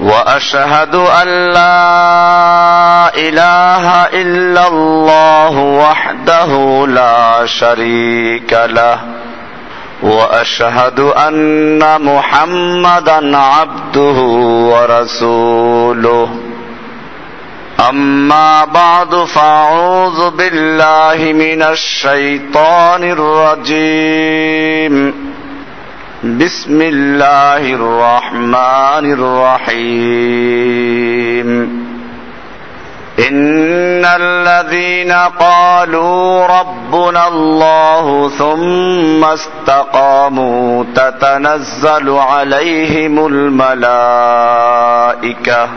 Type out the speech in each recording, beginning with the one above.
وأشهد أن لا إله إلا الله وحده لا شريك له. وأشهد أن محمدا عبده ورسوله. أما بعد فأعوذ بالله من الشيطان الرجيم. بسم الله الرحمن الرحيم. إن الذين قالوا ربنا الله ثم استقاموا تتنزل عليهم الملائكة.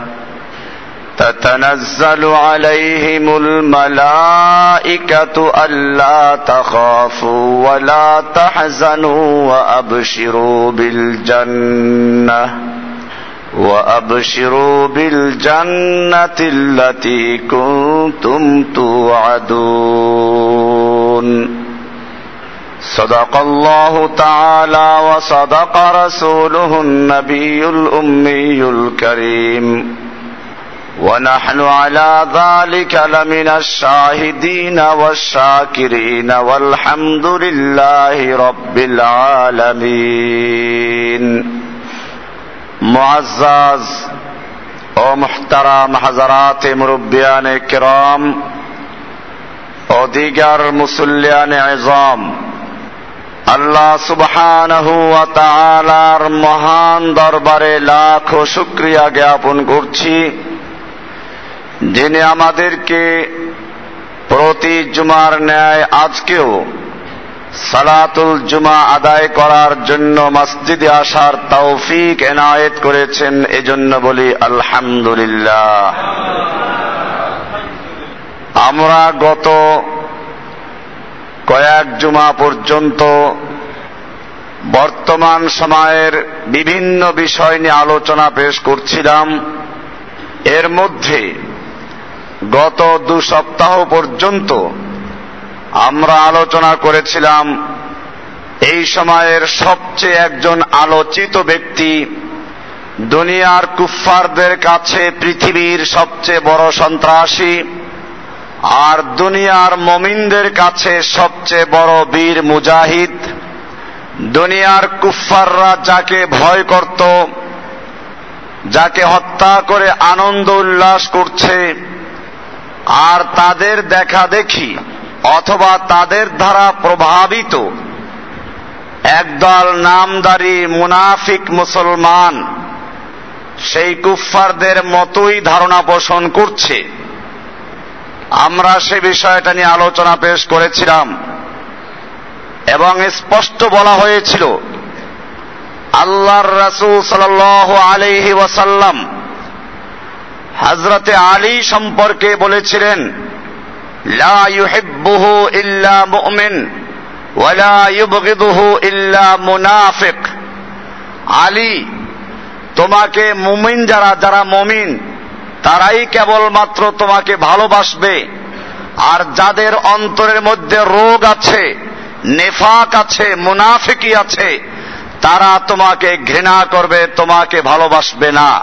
تتنزل عليهم الملائكة ألا تخافوا ولا تحزنوا وأبشروا بالجنة وأبشروا بالجنة التي كنتم توعدون. صدق الله تعالى وصدق رسوله النبي الأمي الكريم. ونحن على ذلك لمن الشاهدين والشاكرين والحمد لله رب العالمين معزز ও মুহতারাম হাজারাত মুরব্বিয়ান কিরাম ও দিগার মুসল্লিয়ান আজম আল্লাহ সুবহানাহু ওয়া তাআলার মহান দরবারে লাখ শুকরিয়া জ্ঞাপন করছি যিনি আমাদেরকে প্রতি জুমার ন্যায় আজকেও সালাতুল জুমা আদায় করার জন্য মসজিদে আসার তৌফিক এনায়েত করেছেন, এজন্য বলি আলহামদুলিল্লাহ। আমরা গত কয়েক জুমা পর্যন্ত বর্তমান সময়ের বিভিন্ন বিষয় নিয়ে আলোচনা পেশ করছিলাম। এর মধ্যে গত দু সপ্তাহ পর্যন্ত আমরা আলোচনা করেছিলাম, এই সময়ের সবচেয়ে একজন আলোচিত ব্যক্তি দুনিয়ার কুফফারদের কাছে পৃথিবীর সবচেয়ে বড় সন্ত্রাসী আর দুনিয়ার মমিনদের কাছে সবচেয়ে বড় বীর মুজাহিদ। দুনিয়ার কুফফাররা যাকে ভয় করত, যাকে হত্যা করে আনন্দ উল্লাস করছে আর তাদের দেখা দেখি, অথবা তাদের দ্বারা প্রভাবিত। একদল নামদারি মুনাফিক মুসলমান, সেই কুফফারদের মতোই ধারণা পোষণ করছে। আমরা সে বিষয়টা নিয়ে আলোচনা পেশ করেছিলাম, এবং স্পষ্ট বলা হয়েছিল, আল্লাহর রাসূল সাল্লাল্লাহু আলাইহি ওয়াসাল্লাম হজরতে আলী সম্পর্কে বলেছিলেন, লা ইল্লা ইল্লা মুনাফিক। আলী, তোমাকে মুমিন যারা যারা মমিন, তারাই কেবলমাত্র তোমাকে ভালোবাসবে। আর যাদের অন্তরের মধ্যে রোগ আছে, নেফাক আছে মুনাফিকি আছে, তারা তোমাকে ঘৃণা করবে, তোমাকে ভালোবাসবে না।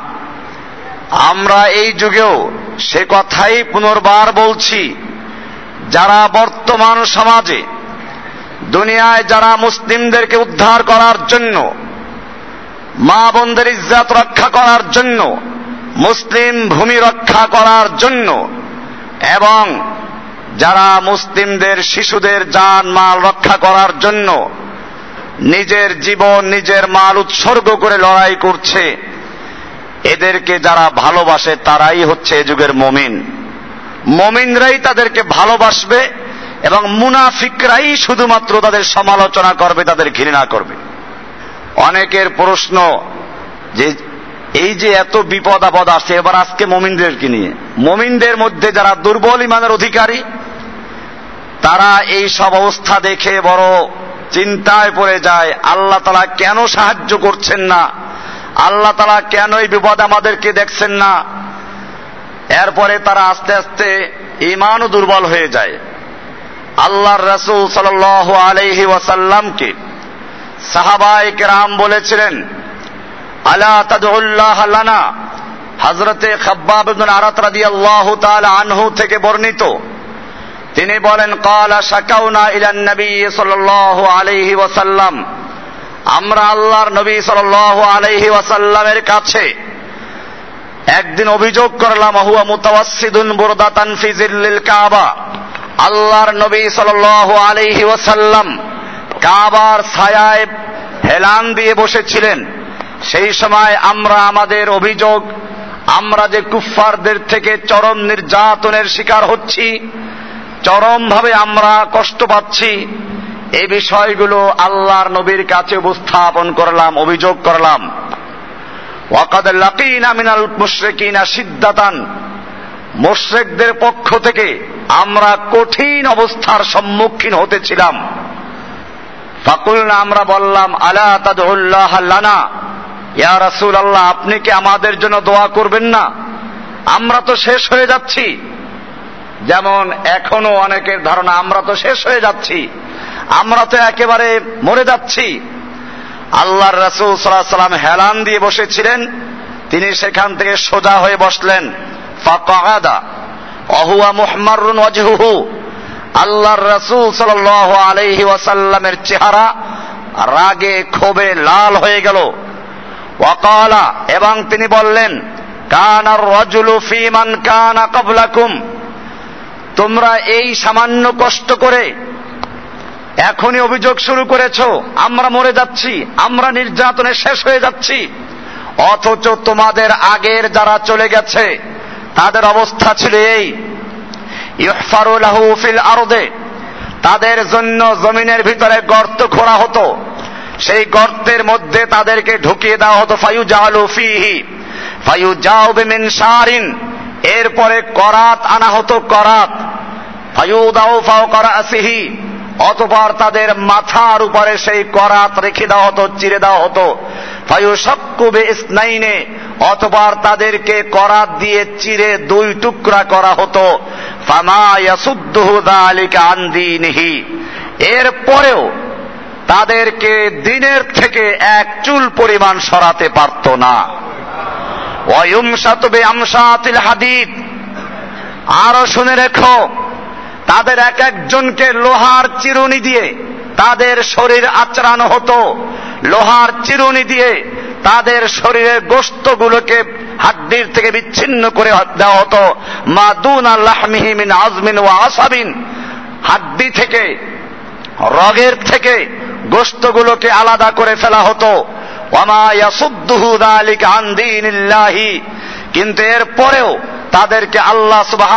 আমরা এই যুগেও সে কথাই পুনর্বার বলছি। যারা বর্তমান সমাজে দুনিয়ায় যারা মুসলিমদেরকে উদ্ধার করার জন্য, মা বোনদের ইজ্জাত রক্ষা করার জন্য, মুসলিম ভূমি রক্ষা করার জন্য, এবং যারা মুসলিমদের শিশুদের যান মাল রক্ষা করার জন্য নিজের জীবন, নিজের মাল উৎসর্গ করে লড়াই করছে এদেরকে যারা ভালোবাসে তারাই হচ্ছে এ যুগের মমিন। মমিনরাই তাদেরকে ভালোবাসবে এবং মুনাফিকরাই শুধুমাত্র তাদের সমালোচনা করবে, তাদের ঘৃণা করবে। অনেকের প্রশ্ন যে এই যে এত বিপদ আপদ আসছে, এবার আজকে মমিনদেরকে নিয়ে। মমিনদের মধ্যে যারা দুর্বল ইমানের অধিকারী, তারা এই সব অবস্থা দেখে বড় চিন্তায় পড়ে যায়, আল্লাহ তালা কেন সাহায্য করছেন না? আল্লাহ তালা কেন এই বিপদ আমাদেরকে দেখছেন না? এরপরে তারা আস্তে আস্তে ইমানও দুর্বল হয়ে যায়। আল্লাহর রসুল সাল আলহি ওয়াসাল্লামকে সাহাবাই কেরাম বলেছিলেন, আলা তাদুল্লাহ লানা? হজরতে খাব্বাব আরাত রাদি আল্লাহ আনহু থেকে বর্ণিত। তিনি বলেন, কালা শাকাউনা ইলান নবী সাল্লাল্লাহু আলাইহি ওয়াসাল্লাম। আমরা আল্লাহর নবী সাল্লাল্লাহু আলাইহি ওয়াসাল্লামের কাছে একদিন অভিযোগ করলাম, হুয়া মুতাওয়াসসিদুন বুরদাতান ফিজিল্লিল কাবা। আল্লাহর নবী সাল্লাল্লাহু আলাইহি ওয়াসাল্লাম কাবার ছায়ায় হেলান দিয়ে বসেছিলেন। সেই সময় আমরা আমাদের অভিযোগ, আমরা যে কুফফারদের থেকে চরম নির্যাতনের শিকার হচ্ছি, চরমভাবে আমরা কষ্ট পাচ্ছি এই বিষয়গুলো আল্লাহর নবীর কাছে উপস্থাপন করলাম, অভিযোগ করলাম। ওয়াকাদ মুশরিকদের পক্ষ থেকে আমরা কঠিন অবস্থার সম্মুখীন হতেছিলাম ফাকুলনা আমরা বললাম, আলা তাদুল্লাহ ইয়া রাসূল আল্লাহ আপনি কি আমাদের জন্য দোয়া করবেন না? আমরা তো শেষ হয়ে যাচ্ছি। যেমন এখনও অনেকের ধারণা, আমরা তো শেষ হয়ে যাচ্ছি। আমরা তো একেবারে মরে যাচ্ছি। আল্লাহর রাসূল সাল্লাল্লাহু সাল্লাম হেলান দিয়ে বসেছিলেন। তিনি সেখান থেকে সোজা হয়ে বসলেন। অহুয়া আল্লাহর রাসূল সাল আলাইহি ওয়াসাল্লামের চেহারা রাগে, ক্ষোভে লাল হয়ে গেল। এবং তিনি বললেন, কানার রজুলু ফিমান কানা কাবলাকুম। তোমরা এই সামান্য কষ্ট করে এখনই অভিযোগ শুরু করেছ, আমরা মরে যাচ্ছি, আমরা নির্যাতনে শেষ হয়ে যাচ্ছি। অথচ তোমাদের আগের যারা চলে গেছে, তাদের অবস্থা ছিল এই। ফিল আরদে, তাদের জন্য জমিনের ভিতরে গর্ত খোঁড়া হতো। সেই গর্তের মধ্যে তাদেরকে ঢুকিয়ে দেওয়া হতো ফায়ু জাহালু ফিহি। ফায়ু যাও মিন সারিন এরপরে করাত আনা হতো, করাত। অতপর তাদের মাথার উপরে সেই করাত রেখে দেওয়া হতো, চিরে দেওয়া হতো। ফায়ু সক্কুবে ইসনাইনে অতপর তাদেরকে করাত দিয়ে চিরে দুই টুকরা করা হতো। দীনিহি। এরপরেও তাদেরকে দিনের থেকে এক চুল পরিমাণ সরাতে পারত না। ওয়ুমসাতবে আমসাতিল হাদিদ। আরও শুনে রেখো তাদের এক একজনকে লোহার চিরুনি দিয়ে তাদের শরীর আচরানো হতো। লোহার চিরুনি দিয়ে তাদের শরীরের গোস্তগুলোকে হাড্ডির থেকে বিচ্ছিন্ন করে দেওয়া হতো। মা দুন আল্লাহ মিহিমিন আজমিন ও আসাবিন। হাড্ডি থেকে, রগের থেকে গোস্তগুলোকে আলাদা করে ফেলা হতো। অমায়াসুদ্দুহুদ আলিক আন্দিন কিন্তু এর পরেও তাদেরকে আল্লাহ সুবাহ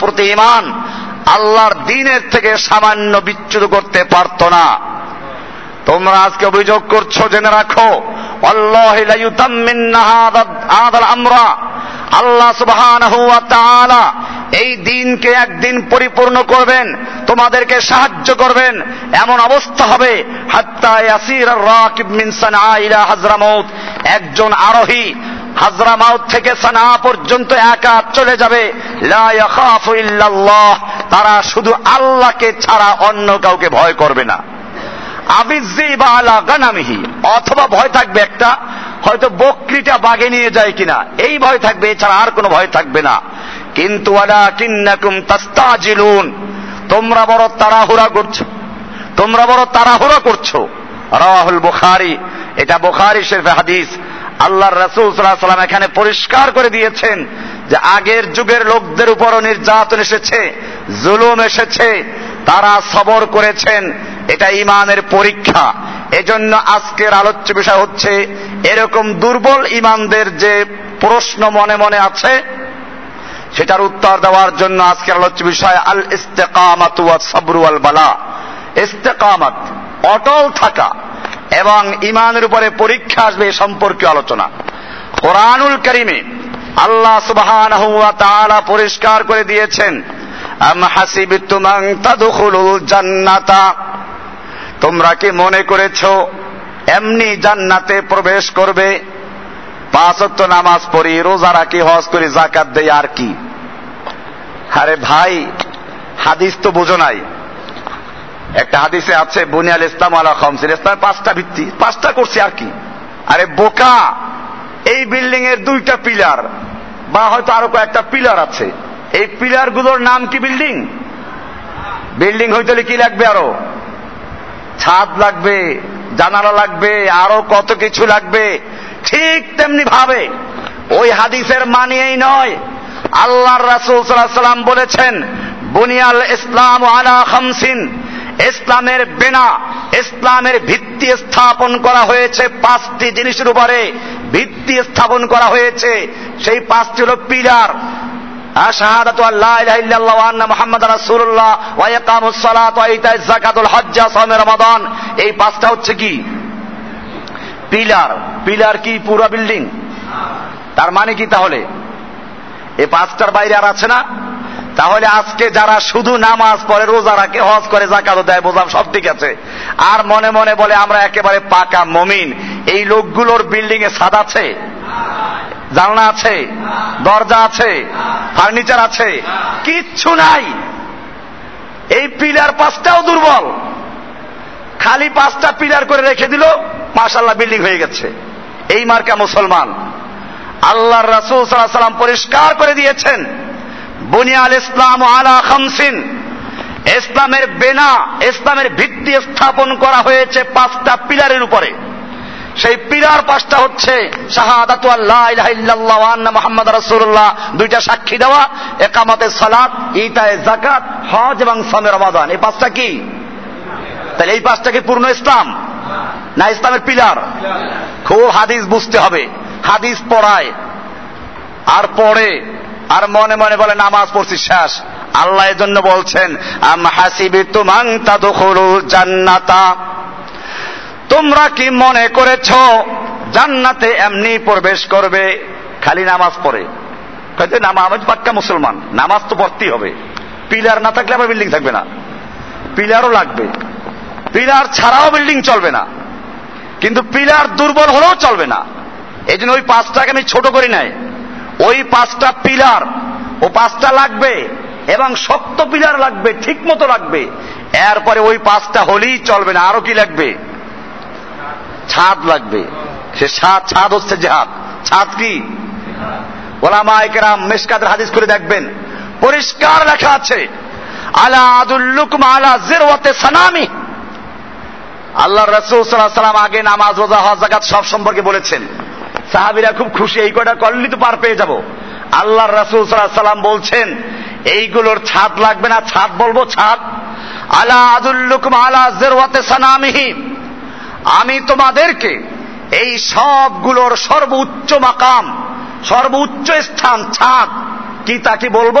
প্রতি ইমান আল্লাহর দিনের থেকে সামান্য বিচ্যুত করতে পারত না। তোমরা আজকে অভিযোগ করছ, জেনে রাখো আমরা। আল্লাহ সুবাহ এই দিনকে একদিন পরিপূর্ণ করবেন, তোমাদেরকে সাহায্য করবেন, এমন অবস্থা হবে হাজরামৌত একজন আরোহী হাজরামাউত থেকে সানা পর্যন্ত একা চলে যাবে। তারা শুধু আল্লাহকে ছাড়া অন্য কাউকে ভয় করবে না। আবিজি বা আলা গানামিহি। অথবা ভয় থাকবে একটা, হয়তো বকরিটা বাগে নিয়ে যায় কিনা। এই ভয় থাকবে, এছাড়া আর কোনো ভয় থাকবে না। কিন্তু তোমরা বড় তাড়াহুড়া করছ। তোমরা বড় তাড়াহুড়া করছ। রাহুল বুখারি। এটা বুখারি শরীফ হাদিস। আল্লাহর রাসূল সাল্লাল্লাহু সাল্লাম এখানে পরিষ্কার করে দিয়েছেন যে আগের যুগের লোকদের উপরও নির্যাতন এসেছে, জুলুম এসেছে, তারা সবর করেছেন, এটা ইমানের পরীক্ষা। এজন্য আজকের আলোচ্য বিষয় হচ্ছে, এরকম দুর্বল ইমানদের যে প্রশ্ন মনে মনে আছে, সেটার উত্তর দেওয়ার জন্য আজকের আলোচ্য বিষয় আল ইস্তেকামাত সাবরু আল বালা ইস্তেকামাত, অটল থাকা। এবং ইমানের উপরে পরীক্ষা আসবে সম্পর্কে আলোচনা। কোরআনুল করিমে আল্লাহ তাআলা পরিষ্কার করে দিয়েছেন জান্নাতা। তোমরা কি মনে করেছ, এমনি জান্নাতে প্রবেশ করবে পাঁচ ওয়াক্ত নামাজ পড়ি, রোজা রাখি, হজ করি জাকাত দেই, আর কি? আরে ভাই, হাদিস তো বোঝো নাই। একটা হাদিসে আছে, বুনিয়াল ইসলাম আলা খমসিল ইসলামের পাঁচটা ভিত্তি। পাঁচটা করছি আর কি? আরে বোকা! এই বিল্ডিং এর দুইটা পিলার, বা হয়তো আরও কয়েকটা পিলার আছে। এই পিলারগুলোর নাম কি বিল্ডিং? বিল্ডিং হইতে কি লাগবে আরও? ছাদ লাগবে, জানালা লাগবে, আরও কত কিছু লাগবে। ঠিক তেমনি ভাবে, ওই হাদিসের মানিয়েই নয়। আল্লাহর রাসূল সাল্লাল্লাহু সাল্লাম বলেছেন, বুনিয়াল ইসলাম আলা খামসিন। ইসলামের বেনা, ইসলামের ভিত্তি স্থাপন করা হয়েছে পাঁচটি জিনিসের উপরে। ভিত্তি স্থাপন করা হয়েছে। সেই পাঁচটি হল পিলার। এই পাঁচটা হচ্ছে কি? পিলার। পিলার কি? পুরো বিল্ডিং। তার মানে কি তাহলে? এই পাঁচটার বাইরে আর আছে না? তাহলে আজকে যারা শুধু নামাজ পড়ে, রোজা রাখে, হজ করে জাকাত দেয়, বোঝাম সব ঠিক আছে। আর মনে মনে বলে আমরা একেবারে পাকা মমিন। এই লোকগুলোর বিল্ডিং এ ছাদ আছে? জানলা আছে? দরজা আছে? ফার্নিচার আছে? কিচ্ছু নাই। এই পিলার পাঁচটাও দুর্বল। খালি পাঁচটা পিলার করে রেখে দিল মাশাল্লাহ বিল্ডিং হয়ে গেছে। এই মার্কা মুসলমান। আল্লাহর রাসূল সাল্লাল্লাহু সাল্লাম পরিষ্কার করে দিয়েছেন। বুনিয়াল ইসলাম আলা খামসিন। ইসলামের বেনা, ইসলামের ভিত্তি স্থাপন করা হয়েছে পাঁচটা পিলারের উপরে। সেই পিলার পাঁচটা হচ্ছে শাহাদাতু আল্লাহ দুইটা সাক্ষী দেওয়া, একামতে সালাত ইতায়ে যাকাত, হজ এবং সামে রমাদান। এই পাঁচটা কি? তাহলে এই পাঁচটা কি পূর্ণ ইসলাম? না, ইসলামের পিলার। খুব হাদিস বুঝতে হবে। হাদিস পড়ায়। আর পড়ে আর মনে মনে বলে, নামাজ পড়ছি, শেষ। আল্লাহ এজন্য বলছেন, আম জান্নাতা। তোমরা কি মনে করেছ, জান্নাতে এমনি প্রবেশ করবে, খালি নামাজ পড়ে? নামাজ পাক্কা মুসলমান। নামাজ তো পড়তেই হবে। পিলার না থাকলে আবার বিল্ডিং থাকবে না। পিলারও লাগবে। পিলার ছাড়াও বিল্ডিং চলবে না। কিন্তু পিলার দুর্বল হলেও চলবে না। এই জন্য ওই পাঁচটাকে আমি ছোট করি নাই। ওই পাঁচটা পিলার, ও পাঁচটা লাগবে এবং শক্ত পিলার লাগবে, ঠিক মতো লাগবে। এরপরে ওই পাঁচটা হলেই চলবে না। আরও কি লাগবে? ছাদ লাগবে। সে ছাদ ছাদ হচ্ছে জেহাদ। ছাদ কি? ওলামা একরাম মেসকাদের হাদিস করে দেখবেন। পরিষ্কার লেখা আছে, আলা আদুল্লুকুম আলা জিরওয়াতে সানামি। আল্লাহ রসুল সাল্লাহ সাল্লাম আগে নামাজ, রোজা, হজ সব সম্পর্কে বলেছেন। সাহাবিরা খুব খুশি, এই কয়টা করলেই তো পার পেয়ে যাব। আল্লাহ রসুল সাল্লাম বলছেন, এইগুলোর ছাদ লাগবে না, ছাদ বলব ছাদ। আলা আদুল্লুকুম আলা সানামিহি। আমি তোমাদেরকে এই সবগুলোর সর্বোচ্চ মাকাম, সর্বোচ্চ স্থান, ছাদ, কি তা কি বলব?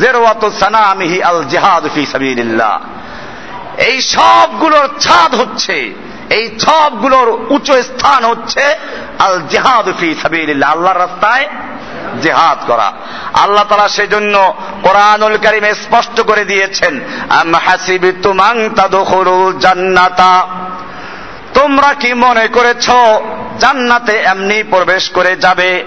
জেরওয়াত সানামিহি আল জিহাদ ফি সাবিলিল্লাহ। এই সবগুলোর ছাদ হচ্ছে এই সবগুলোর উচ্চ স্থান হচ্ছে আল জেহাদ আল্লাহর রাস্তায় জেহাদ করা। আল্লাহ তারা সেজন্য কোরআনুল কারিমে স্পষ্ট করে দিয়েছেন জান্নাতা। তোমরা কি মনে করেছ, জান্নাতে এমনি প্রবেশ করে যাবে?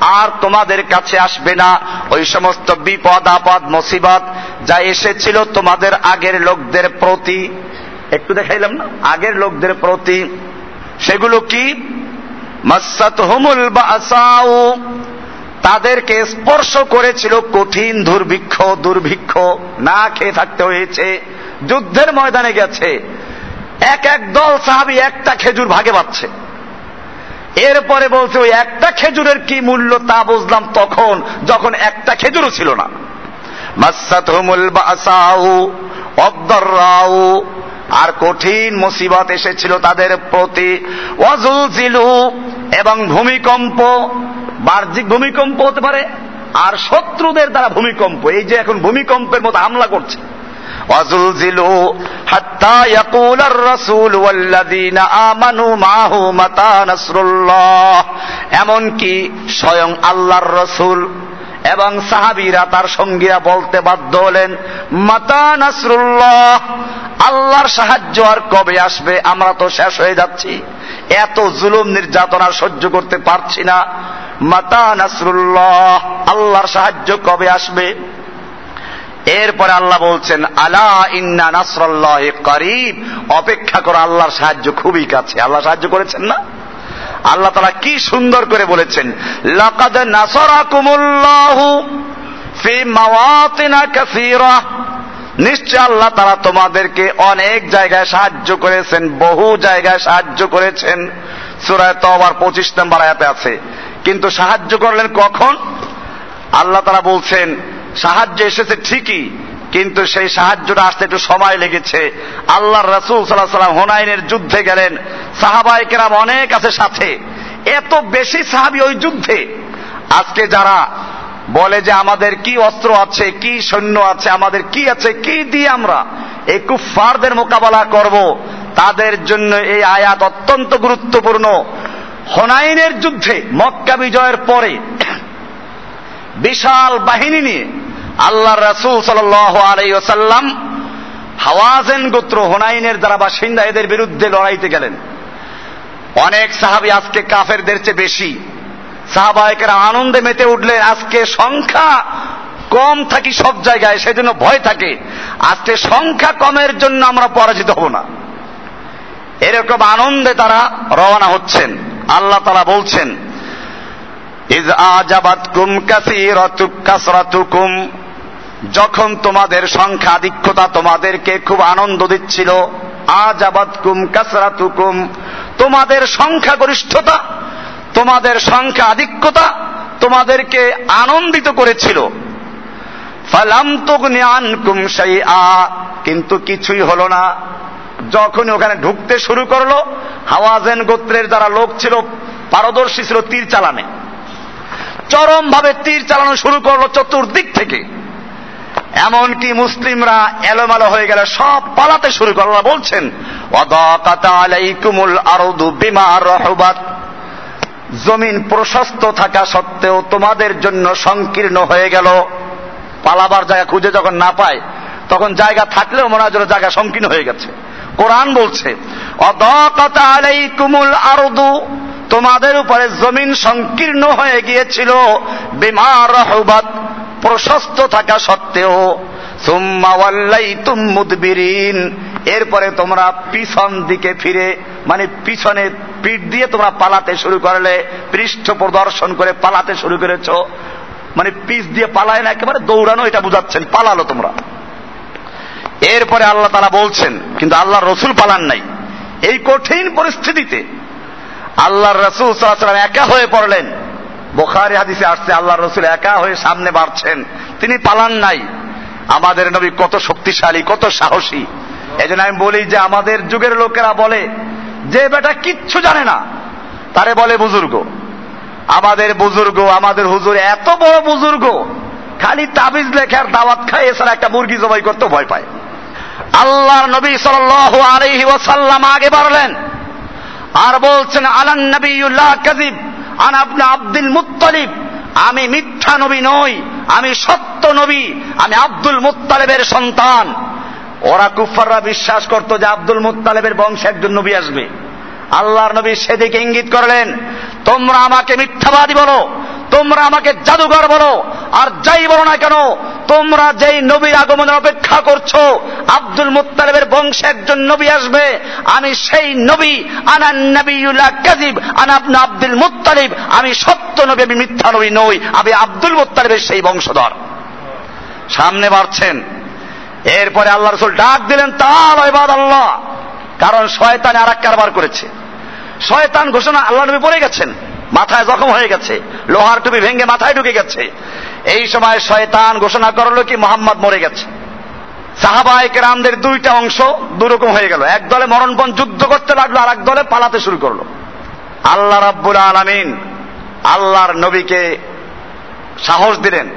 আর তোমাদের কাছে আসবে না ওই সমস্ত বিপদ, আপদ, মুসিবত যা এসেছিল তোমাদের আগের লোকদের প্রতি। একটু দেখাইলাম না? আগের লোকদের প্রতি। সেগুলো কি? হুমুল তাদেরকে স্পর্শ করেছিল কঠিন দুর্ভিক্ষ দুর্ভিক্ষ না খেয়ে থাকতে হয়েছে। যুদ্ধের ময়দানে গেছে। এক এক দল সাহাবি একটা খেজুর ভাগে পাচ্ছে এরপরে বলছে, ওই একটা খেজুরের কি মূল্য তা বুঝলাম তখন যখন একটা খেজুরও ছিল না। আর কঠিন মুসিবত এসেছিল তাদের প্রতি। এবং ভূমিকম্প, বাহ্যিক ভূমিকম্প হতে পারে, আর শত্রুদের দ্বারা ভূমিকম্প। এই যে এখন ভূমিকম্পের মতো হামলা করছে। وزلزلوا حتى يقول الرسول والذين آمنوا معه متى نصر الله এমনকি স্বয়ং আল্লাহর রসুল এবং সাহাবিরা তার সঙ্গীরা বলতে বাধ্য হলেন মাতা নাসরুল্লাহ আল্লাহর সাহায্য আর কবে আসবে আমরা তো শেষ হয়ে যাচ্ছি এত জুলুম নির্যাতনা সহ্য করতে পারছি না মাতা নাসরুল্লাহ আল্লাহর সাহায্য কবে আসবে এরপরে আল্লাহ বলছেন, আলা ইন্না নাসরাল্লাহ করিব। অপেক্ষা করো, আল্লাহর সাহায্য খুবই কাছে। আল্লাহ সাহায্য করেছেন না? আল্লাহ তারা কি সুন্দর করে বলেছেন, লাকাদ নাসরাকুমুল্লাহু ফি মাওয়াতিনা কাসীরা। নিশ্চয় আল্লাহ তারা তোমাদেরকে অনেক জায়গায় সাহায্য করেছেন, বহু জায়গায় সাহায্য করেছেন। সুরায় তবার পঁচিশ নম্বর আয়াতে আছে। কিন্তু সাহায্য করলেন কখন? আল্লাহ তারা বলছেন সাহায্য এসেছে ঠিকই, কিন্তু সেই সাহায্যটা আসতে একটু সময় লেগেছে। আল্লাহ রসুল সাল্লাহ সাল্লাম হোনাইনের যুদ্ধে গেলেন। সাহাবাই কেরাম অনেক আছে সাথে। এত বেশি সাহাবি ওই যুদ্ধে। আজকে যারা বলে যে আমাদের কি অস্ত্র আছে, কি সৈন্য আছে, আমাদের কি আছে, কি দিয়ে আমরা এই কুফফারদের মোকাবেলা করব, তাদের জন্য এই আয়াত অত্যন্ত গুরুত্বপূর্ণ। হোনাইনের যুদ্ধে মক্কা বিজয়ের পরে বিশাল বাহিনী নিয়ে আল্লাহ রসুল সাল আলাইসাল্লাম হাওয়াজেন গোত্র হোনাইনের দ্বারা বাসিন্দা এদের বিরুদ্ধে লড়াইতে গেলেন। অনেক সাহাবি আজকে কাফেরদের চেয়ে বেশি। সাহাবাহিকের আনন্দে মেতে উঠলেন, আজকে সংখ্যা কম থাকি সব জায়গায়, সেজন্য ভয় থাকে। আজকে সংখ্যা কমের জন্য আমরা পরাজিত হব না। এরকম আনন্দে তারা রওনা হচ্ছেন। আল্লাহ তারা বলছেন ইজ আজাবাতকুম কাসীরাতুক কাসরাতুকুম যখন তোমাদের সংখ্যা আধিক্যতা তোমাদেরকে খুব আনন্দ দিচ্ছিল আজাবাতকুম কাসরাতুকুম, তোমাদের সংখ্যাগরিষ্ঠতা, তোমাদের সংখ্যা আধিক্যতা তোমাদেরকে আনন্দিত করেছিল। কিন্তু কিছুই হলো না। যখন ওখানে ঢুকতে শুরু করল, হাওয়াজেন গোত্রের যারা লোক ছিল, পারদর্শী ছিল তীর চালানে। চরম ভাবে তীর চালানো শুরু করল চতুর্দিক থেকে। এমনকি মুসলিমরা এলোমেলো হয়ে গেলে সব পালাতে শুরু করল বলছেন জমিন প্রশস্ত থাকা সত্ত্বেও তোমাদের জন্য সংকীর্ণ হয়ে গেল। পালাবার জায়গা খুঁজে যখন না পায়, তখন জায়গা থাকলেও মনে হয় জায়গা সংকীর্ণ হয়ে গেছে। কোরআন বলছে আলাইকুমুল আরদু, তোমাদের উপরে জমিন সংকীর্ণ হয়ে গিয়েছিল বিমার রহবাত। প্রশস্ত থাকা সত্ত্বেও মুদবিরিন। এরপরে তোমরা পিছন দিকে ফিরে মানে পিছনে পিঠ দিয়ে তোমরা পালাতে শুরু করলে, পৃষ্ঠ প্রদর্শন করে পালাতে শুরু করেছ। মানে পিছ দিয়ে পালায় না, একেবারে দৌড়ানো, এটা বুঝাচ্ছেন, পালালো তোমরা। এরপরে আল্লাহ তারা বলছেন, কিন্তু আল্লাহ রসুল পালান নাই। এই কঠিন পরিস্থিতিতে আল্লাহর রসুল একা হয়ে পড়লেন। বোখারি হাদিসে আসছে আল্লাহ রসুল একা হয়ে সামনে বাড়ছেন। তিনি পালান নাই। আমাদের নবী কত শক্তিশালী, কত সাহসী। এই জন্য আমি বলি যে আমাদের যুগের লোকেরা বলে, যে বেটা কিচ্ছু জানে না, তারে বলে বুজুর্গ। আমাদের বুজুর্গ, আমাদের হুজুর এত বড় বুজুর্গ, খালি তাবিজ লেখার দাওয়াত খায়, এছাড়া একটা মুরগি জবাই করতে ভয় পায়। আল্লাহর নবী সাল আলহি ওসাল্লাম আগে বাড়লেন। আর বলছেন, আলান নবীল্লাহ কাজিব আন আপনা আব্দুল মুত্তালিব, আমি মিথ্যা নবী নই, আমি সত্য নবী, আমি আব্দুল মুত্তালেবের সন্তান। ওরা কুফাররা বিশ্বাস করত যে আব্দুল মুত্তালেবের বংশে একজন নবী আসবে। আল্লাহর নবী সেদিকে ইঙ্গিত করলেন, তোমরা আমাকে মিথ্যাবাদী বলো। তোমরা আমাকে জাদুঘর বলো। আর যাই বলো না কেন, তোমরা যেই নবীর আগমনের অপেক্ষা করছ, আব্দুল মুত্তালিবের বংশে একজন নবী আসবে। আমি সেই নবী আনান নবীউল্লাহ কাজিব আনাবনা আব্দুল মুত্তালিব। আমি সত্য নবী, আমি মিথ্যা নবী নই, আমি আব্দুল মুত্তালিবের সেই বংশধর। সামনে বাড়ছেন। এরপরে আল্লাহ রসুল ডাক দিলেন তাল এবার আল্লাহ কারণ শয়তান আর এক কারবার করেছে। শয়তান ঘোষণা, আল্লাহ নবী পড়ে গেছেন। মাথায় জখম হয়ে গেছে। লোহার টুপি ভেঙে মাথায় ঢুকে গেছে। এই সময় শয়তান ঘোষণা করল কি মোহাম্মদ মরে গেছে। সাহাবাহিক রামদের দুইটা অংশ দুরকম হয়ে গেল। এক দলে মরণপণ যুদ্ধ করতে লাগল আর এক দলে পালাতে শুরু করল। আল্লাহ রাব্বুল আলামিন আল্লাহর নবীকে সাহস দিলেন,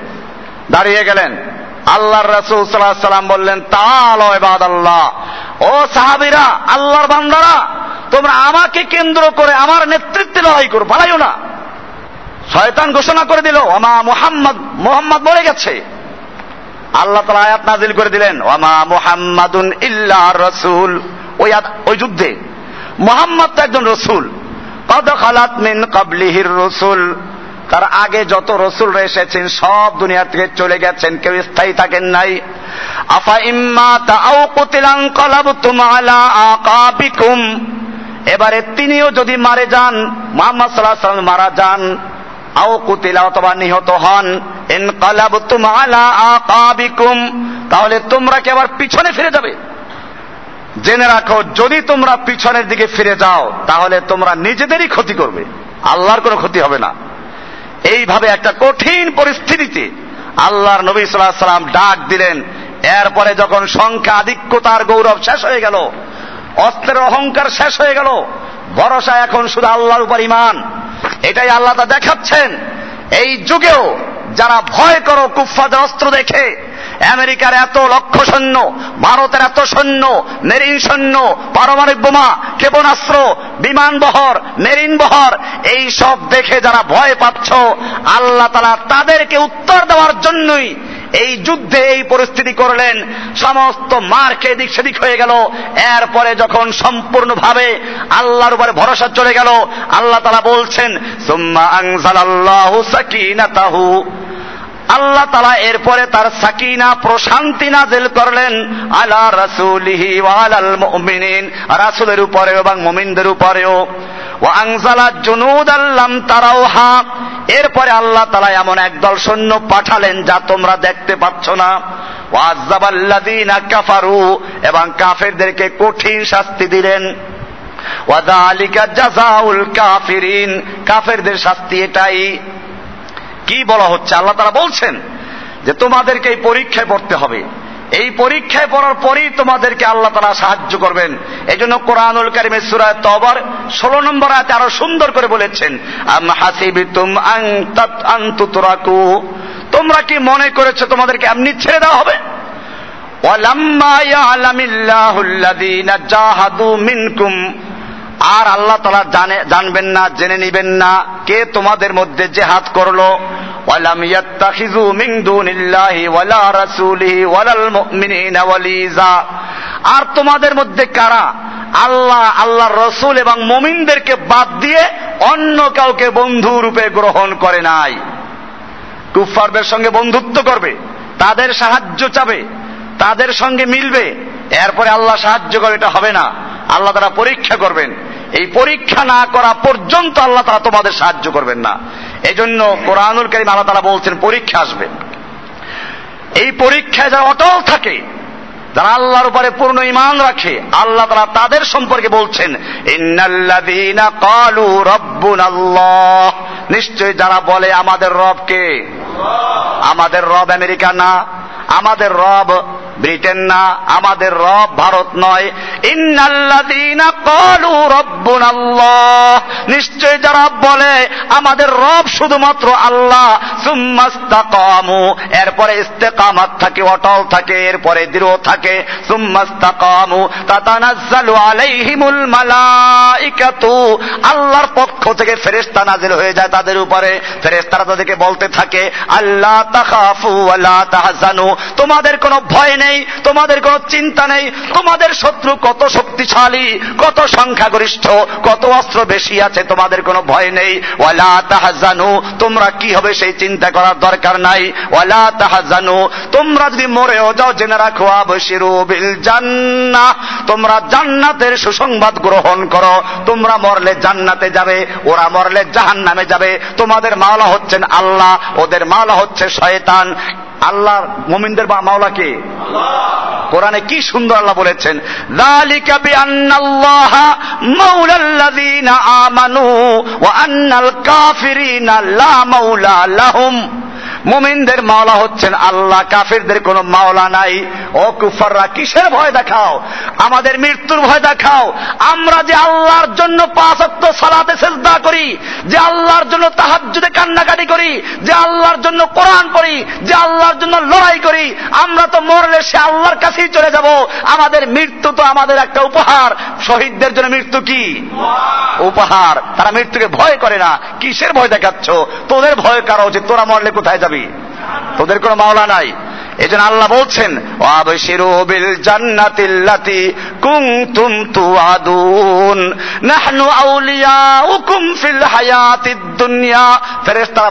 দাঁড়িয়ে গেলেন। আল্লাহর রাসূল আলাইহি সাল্লাম বললেন, তাআলা ইবাদাল্লাহ। ও সাহাবীরা, আল্লাহর বান্দারা তোমরা আমাকে কেন্দ্র করে আমার নেতৃত্বে লড়াই করো পালাইও না। শয়তান ঘোষণা করে দিল, ওমা মোহাম্মদ মোহাম্মদ মরে গেছে। আল্লাহ তালা আয়াত নাজিল করে দিলেন, ওমা মুহাম্মাদুন ইল্লা রসুল। ওই ওই যুদ্ধে। মোহাম্মদ তো একজন রসুল। কদ খালাত মিন কাবলিহির রসুল। তার আগে যত রসুল এসেছেন, সব দুনিয়া থেকে চলে গেছেন, কেউ স্থায়ী থাকেন নাই। আফা ইম্মা তাও কুতিলান কলাবতুম আলা আকাবিকুম? এবারে তিনিও যদি মারে যান, মোহাম্মদ সাল্লাহ সাল্লাম মারা যান, আও কুতিলা অথবা নিহত হন আকাবিকুম, তাহলে তোমরা কি আবার পিছনে ফিরে যাবে? জেনে রাখো, যদি তোমরা পিছনের দিকে ফিরে যাও, তাহলে তোমরা নিজেদেরই ক্ষতি করবে। আল্লাহর কোনো ক্ষতি হবে না। এইভাবে একটা কঠিন পরিস্থিতিতে আল্লাহর নবী সাল্লাহ সাল্লাম ডাক দিলেন। এরপরে যখন সংখ্যা, আধিক্যতার গৌরব শেষ হয়ে গেল অস্ত্রের অহংকার শেষ হয়ে গেল। ভরসা এখন শুধু আল্লাহর উপর ইমান এটাই আল্লাহ তা দেখাচ্ছেন। এই যুগেও যারা ভয় করো কুফফাদের অস্ত্র দেখে, আমেরিকার এত লক্ষ সৈন্য, ভারতের এত সৈন্য, মেরিন সৈন্য, পারমাণবিক বোমা, ক্ষেপণাস্ত্র, বিমান বহর, মেরিন বহর, এই সব দেখে যারা ভয় পাচ্ছ, আল্লাহ তালা তাদেরকে উত্তর দেওয়ার জন্যই এই যুদ্ধে এই পরিস্থিতি করলেন, সমস্ত মার্কে এদিক সেদিক হয়ে গেল। এরপরে যখন সম্পূর্ণভাবে আল্লাহর উপরে ভরসা চলে গেল, আল্লাহ তালা বলছেন, সুম্মা সাকিনাতাহু। আল্লাহ তালা এরপরে তার সাকিনা প্রশান্তি নাজিল করলেন, আলা রাসূলিহি ওয়া আলাল মুমিনিন। রাসূলের উপরে এবং মুমিনদের উপরেও। ওয়া আনজালা জুনুদাল্লাম তারাউহা। এরপরে আল্লাহ তালা এমন একদল সৈন্য পাঠালেন যা তোমরা দেখতে পাচ্ছ না। ওয়াজ্জাবাল্লাযীনা কাফারু, এবং কাফেরদেরকে কঠিন শাস্তি দিলেন। ওয়াদালিকা জাযাউল কাফিরিন, কাফেরদের শাস্তি এটাই। কি বলা হচ্ছে? আল্লাহ তারা বলছেন যে তোমাদেরকে এই পরীক্ষায় পড়তে হবে। এই পরীক্ষায় পড়ার পরেই তোমাদেরকে আল্লাহ তারা সাহায্য করবেন। এই জন্য কোরআনুল কারিমের সুরায় তবর ষোলো নম্বর আয়াতে আরও সুন্দর করে বলেছেন আন্তুতরাকু তোমরা কি মনে করেছ তোমাদেরকে এমনি ছেড়ে দেওয়া হবে? জাহাদু মিনকুম। আর আল্লাহ তালা জানে জানবেন না, জেনে নিবেন না কে তোমাদের মধ্যে জেহাদ করল। ওয়ালাম ইয়াত্তাখিযু মিন দুনিল্লাহি ওয়ালা রাসূলিহি ওয়ালাল মুমিনিনা ওয়ালিজা। আর তোমাদের মধ্যে কারা? আল্লাহ, আল্লাহর রসুল এবং মুমিনদেরকে বাদ দিয়ে অন্য কাউকে বন্ধু রূপে গ্রহণ করে নাই। কুফফারদের সঙ্গে বন্ধুত্ব করবে, তাদের সাহায্য চাবে, তাদের সঙ্গে মিলবে। এরপরে আল্লাহ সাহায্য করে এটা হবে না। আল্লাহ তারা পরীক্ষা করবেন। এই পরীক্ষা না করা পর্যন্ত আল্লাহ তারা তোমাদের সাহায্য করবেন না। এই জন্য কোরআনুল করিম আল্লাহ তারা বলছেন, পরীক্ষা আসবে। এই পরীক্ষায় যারা অটল থাকে, যারা আল্লাহর উপরে পূর্ণ ইমান রাখে, আল্লাহ তারা তাদের সম্পর্কে বলছেন, ইন্নাল্লাযীনা ক্বালু রাব্বুনাল্লাহ। নিশ্চয় যারা বলে, আমাদের রবকে আমাদের রব আমেরিকা না। আমাদের রব ব্রিটেন না, আমাদের রব ভারত নয়। নিশ্চয় যারা বলে, আমাদের রব শুধুমাত্র আল্লাহ এরপরে ইস্তেকামাত থাকে, অটল থাকে, এরপরে দৃঢ় থাকে আল্লাহর পক্ষ থেকে ফেরেশতা নাজিল হয়ে যায় তাদের উপরে। ফেরেশতারা তাদেরকে বলতে থাকে আল্লাহ তাখাফু ওয়ালা তাহজানু। তোমাদের কোনো ভয় নেই। তোমাদের কোনো চিন্তা নেই, তোমাদের শত্রু কত শক্তিশালী, কত সংখ্যাগরিষ্ঠ, কত অস্ত্র বেশি আছে, তোমাদের কোনো ভয় নেই। ওয়ালা তাহাজানু, তোমরা কি হবে সেই চিন্তা করার দরকার নাই। ওয়ালা তাহাজানু, তোমরা যদি মরেও যাও, জেনে রাখো, আবশিরু বিল জান্নাহ, তোমরা জান্নাতের সুসংবাদ গ্রহণ করো। তোমরা মরলে জান্নাতে যাবে, ওরা মরলে জাহান্নামে যাবে। তোমাদের মাওলা হচ্ছেন আল্লাহ, ওদের মাওলা হচ্ছে শয়তান। আল্লাহ মোমিনদের বা মাওলাকে। কোরআনে কি সুন্দর আল্লাহ বলেছেন যালিকা বিআন্নাল্লাহা মাওলাল্লাযীনা আমানু ওয়া আন্নাল কাফিরিনা লা মাওলা লাহুম। মুমিনদের মাওলা হচ্ছেন আল্লাহ, কাফিরদের কোনো মাওলা নাই। ও কুফাররা, কিসের ভয় দেখাও? আমাদের মৃত্যুর ভয় দেখাও। আমরা যে আল্লাহর জন্য পাঁচ সালাতে সেজদা করি, যে আল্লাহর জন্য তাহাজ্জুদে কান্নাকাটি করি, যে আল্লাহর জন্য কোরআন পড়ি, যে আল্লাহর জন্য লড়াই করি, আমরা তো মরলে সে আল্লাহর কাছেই চলে যাব। আমাদের মৃত্যু তো আমাদের একটা উপহার। শহীদদের জন্য মৃত্যু কি? উপহার। তারা মৃত্যুকে ভয় করে না। কিসের ভয় দেখাচ্ছ? তোদের ভয় কারও উচিত তোরা মরলে কোথায় যাবি? তোদের কোনো মাওলা নাই। এই জন্য আল্লাহ বলছেন, ওয়াবশিরু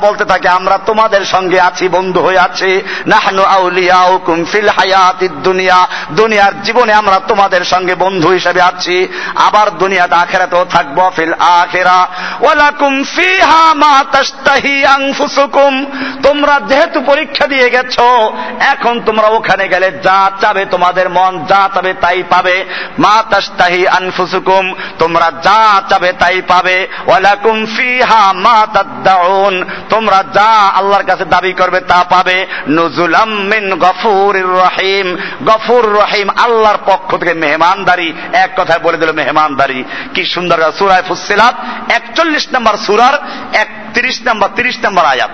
বলতে থাকে, আমরা তোমাদের সঙ্গে আছি, বন্ধু হয়ে আছি। নাহনু আউলিয়াউকুম ফিল হায়াতিদ দুনিয়া। দুনিয়ার জীবনে আমরা তোমাদের সঙ্গে বন্ধু হিসেবে আছি। আবার দুনিয়াতে আখেরাতেও থাকব, ফিল আখিরা। ওয়ালাকুম ফিহা মা তাশতাহি আনফুসুকুম। তোমরা যেহেতু পরীক্ষা দিয়ে গেছো এখন তোমরা ওখানে গেলে যা চাবে তোমাদের মন যা চাবে তাই পাবে। মা তাস্তাহি আনফুসুকুম, তোমরা যা চাবে তাই পাবে। ওয়ালাকুম ফিহা মা তাদদাউন, তোমরা যা আল্লাহর কাছে দাবি করবে তা পাবে। নুজুলাম মিন গফুরির রহিম, গফুর রহিম আল্লাহর পক্ষ থেকে মেহমানদারি। এক কথায় বলে দিল মেহমানদারি। কি সুন্দর সুরায় ফুসিলাত একচল্লিশ নম্বর সুরার একত্রিশ নম্বর, তিরিশ নম্বর আয়াত।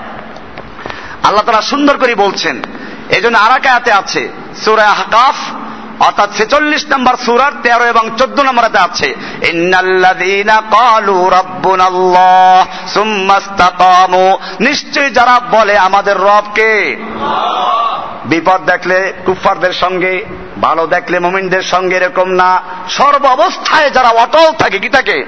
আল্লাহ তারা সুন্দর করে বলছেন এই জন্য আরাকায়াতে আছে সুরায় হাকাফ অর্থাৎ ছেচল্লিশ নম্বর সুরার তেরো এবং চোদ্দ নম্বরেতে আছে নিশ্চয় যারা বলে আমাদের রবকে, বিপদ দেখলে কুফফারদের সঙ্গে, ভালো দেখলে মুমিনদের সঙ্গে এরকম না। সর্ব অবস্থায় যারা অটল থাকে, কি থাকে?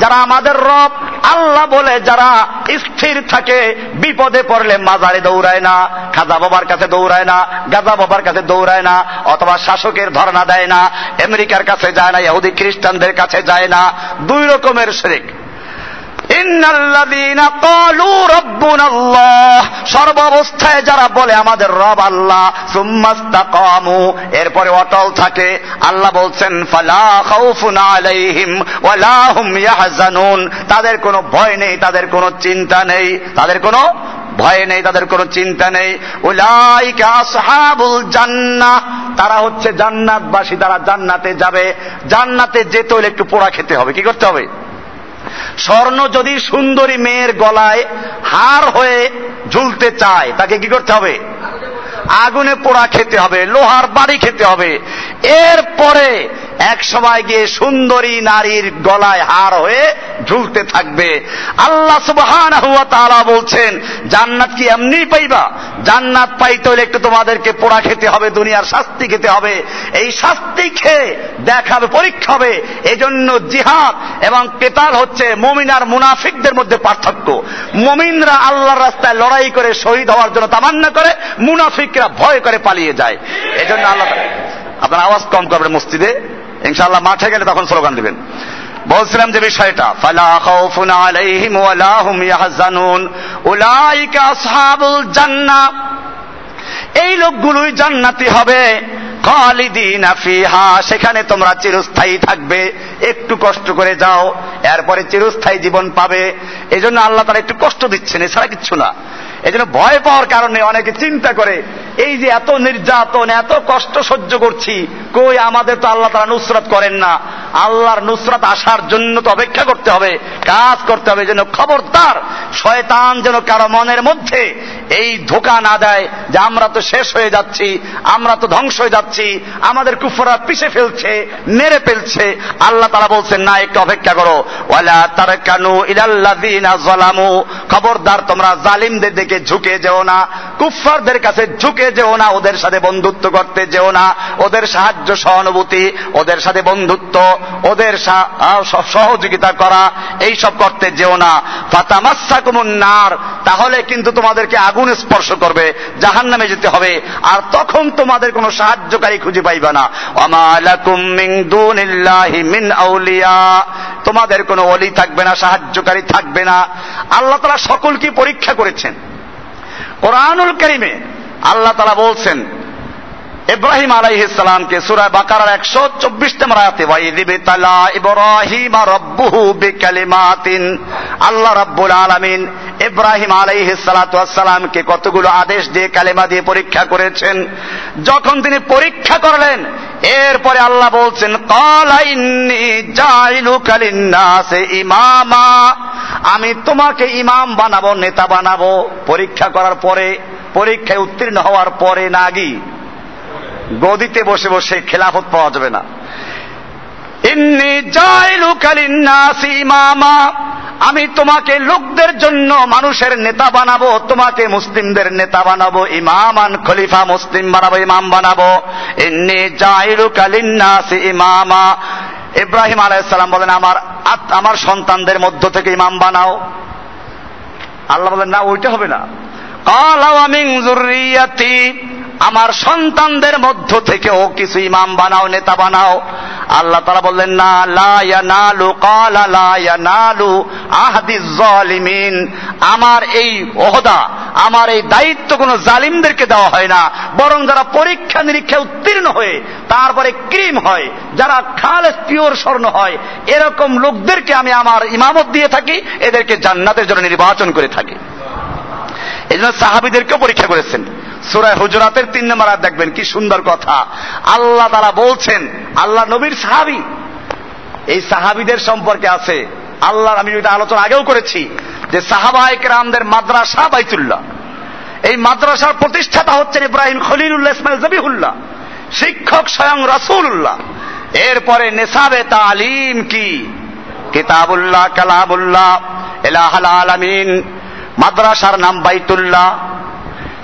যারা আমাদের রব, আল্লাহ বলে যারা স্থির থাকে, বিপদে পড়লে মাজারে দৌড়ায় না, খাজা বাবার কাছে দৌড়ায় না, গাজা বাবার কাছে দৌড়ায় না, অথবা শাসকের ধর্ণা দেয় না, আমেরিকার কাছে যায় না, ইহুদি খ্রিস্টানদের কাছে যায় না, দুই রকমের শরিক। সর্বাবস্থায় যারা বলে আমাদের রব আল্লাহ এরপরে অটল থাকে। আল্লাহ বলছেন, ফালা আলাইহিম তাদের কোনো ভয় নেই, তাদের কোনো চিন্তা নেই, তাদের কোনো ভয় নেই, তাদের কোনো চিন্তা নেই। উলাইকা জান্নাহ তারা হচ্ছে জান্নাতবাসী, তারা জান্নাতে যাবে। জান্নাতে যেতে হলে একটু পোড়া খেতে হবে, কি করতে হবে? স্বর্ণ যদি সুন্দরী মেয়ের গলায় হার হয়ে ঝুলতে চায়, তাকে কি করতে হবে? আগুনে পোড়া খেতে হবে, লোহার বাড়ি খেতে হবে। এরপরে এক সময় গিয়ে সুন্দরী নারীর গলায় হার হয়ে ঝুলতে থাকবে। আল্লাহ সুবহানাহু ওয়া তাআলা বলছেন, জান্নাত কি এমনি পাইবা? জান্নাত পাইতে হলে একটু তোমাদেরকে পোড়া খেতে হবে, দুনিয়ার শাস্তি খেতে হবে। এই শাস্তি খেয়ে দেখাবে পরীক্ষা হবে। এজন্য জিহাদ এবং কেতাল হচ্ছে মমিন আর মুনাফিকদের মধ্যে পার্থক্য। মমিনরা আল্লাহর রাস্তায় লড়াই করে শহীদ হওয়ার জন্য তামান্না করে, মুনাফিকরা ভয় করে পালিয়ে যায়। এজন্য আল্লাহ আপনার আওয়াজ কম করবেন মসজিদে। ইনশাআল্লাহ মাঠে গেলে তখন স্লোগান দিবেন। বলছিলাম যে বিষয়টা, ফালা খাউফুন আলাইহিম ইয়াহজানুন। উলাইকা আসহাবুল জান্নাহ এই লোকগুলোই জান্নাতি হবে। খালিদিনা ফিহা, সেখানে তোমরা চিরস্থায়ী থাকবে। একটু কষ্ট করে যাও, এরপরে চিরস্থায়ী জীবন পাবে। এই জন্য আল্লাহ তারা একটু কষ্ট দিচ্ছেন, এছাড়া কিচ্ছু না। এই জন্য ভয় পাওয়ার কারণে অনেকে চিন্তা করে, এই যে এত নির্যাতন, এত কষ্ট সহ্য করছি, কই আমাদের তো আল্লাহ তারা নুসরত করেন না। আল্লাহর নুসরাত আসার জন্য তো অপেক্ষা করতে হবে, কাজ করতে হবে যেন খবরদার, শয়তান যেন কারও মনের মধ্যে এই ধোকা না দেয় যে আমরা তো শেষ হয়ে যাচ্ছি, আমরা তো ধ্বংস হয়ে যাচ্ছি, আমাদের কুফরা পিছে ফেলছে, মেরে ফেলছে। আল্লাহ তারা বলছেন, না, একটু অপেক্ষা করো। ওয়ালা তারকানু খবরদার, তোমরা জালিমদের দিকে ঝুঁকে যেও না, কুফফারদের কাছে ঝুঁকে যেও না, ওদের সাথে বন্ধুত্ব করতে যেও না, ওদের সাহায্য সহানুভূতি, ওদের সাথে বন্ধুত্ব ওদের সহযোগিতা করা এই সব করতে যেও না। ফাতামাসা নার, তাহলে কিন্তু তোমাদেরকে আগুন স্পর্শ করবে জাহান নামে যেতে হবে, আর তখন তোমাদের কোনো সাহায্যকারী খুঁজে পাইবে না। মিন আউলিয়া, তোমাদের কোনো অলি থাকবে না, সাহায্যকারী থাকবে না। আল্লাহ তারা সকলকে পরীক্ষা করেছেন। কোরআনুল করিমে আল্লাহ তারা বলছেন ইব্রাহিম আলাইহিসসালামকে সূরা বাকারার 124 নম্বর আয়াতে ওয়াইদিবি তালা ইব্রাহিম রব্বুহু বিকালিমাতিন। আল্লাহ রাব্বুল আলামিন ইব্রাহিম আলাইহিস সালাতু ওয়াসসালামকে কতগুলো আদেশ দিয়ে কালেমা দিয়ে পরীক্ষা করেছেন। যখন তিনি পরীক্ষা করলেন, এরপরে আল্লাহ বলছেন ইমামা। আমি তোমাকে ইমাম বানাবো, নেতা বানাবো। পরীক্ষা করার পরে, পরীক্ষায় উত্তীর্ণ হওয়ার পরে নাগি গদিতে বসে বসে খেলাফত পাওয়া যাবে না। ইন্নি জাইলু কালিন্নাসি ইমামা। আমি তোমাকে লোকদের জন্য মানুষের নেতা বানাবো, তোমাকে মুসলিমদের নেতা বানাবো, ইমামান খলিফা মুসলিম বানাবো, ইমাম বানাবো। ইন্নি জাইলু কালিন্নাসি ইমামা। ইব্রাহিম আলাইসাল্লাম বলেন, আমার আমার সন্তানদের মধ্য থেকে ইমাম বানাও। আল্লাহ বলেন, না, ওইটা হবে না। কালাও আমিন জুরিয়াতি আমার সন্তানদের মধ্য থেকেও কিছু ইমাম বানাও, নেতা বানাও। আল্লাহ তারা বললেন, না লায়া নালু কালা লায়া নালু আহাদি জালিমিন আমার এই ওহদা, আমার এই দায়িত্ব কোনো জালিমদেরকে দেওয়া হয় না। বরং যারা পরীক্ষা নিরীক্ষা উত্তীর্ণ হয়ে, তারপরে ক্রিম হয়, যারা খালেস, পিওর স্বর্ণ হয়, এরকম লোকদেরকে আমি আমার ইমামত দিয়ে থাকি, এদেরকে জান্নাতের জন্য নির্বাচন করে থাকি। এই জন্য সাহাবিদেরকেও পরীক্ষা করেছেন। সুরায় হুজরাতের তিন নম্বর আর দেখবেন, কি সুন্দর কথা। আল্লাহ তারা বলছেন, আল্লাহ নবীর সাহাবি। এই সাহাবিদের সম্পর্কে আছে আল্লাহ আমি এটা আলোচনা আগেও করেছি, যে সাহাবাহিক রামদের মাদ্রাসা বাইতুল্লাহ। এই মাদ্রাসার প্রতিষ্ঠাতা হচ্ছেন ইব্রাহিম খলিলুল্লাহ ইসমাইল জবিহুল্লাহ, শিক্ষক স্বয়ং রসুল্লাহ এরপরে নেশাবে তালিম কি? কিতাবুল্লাহ কালাবুল্লাহ এলাহাল আলামিন মাদ্রাসার নাম বাইতুল্লাহ,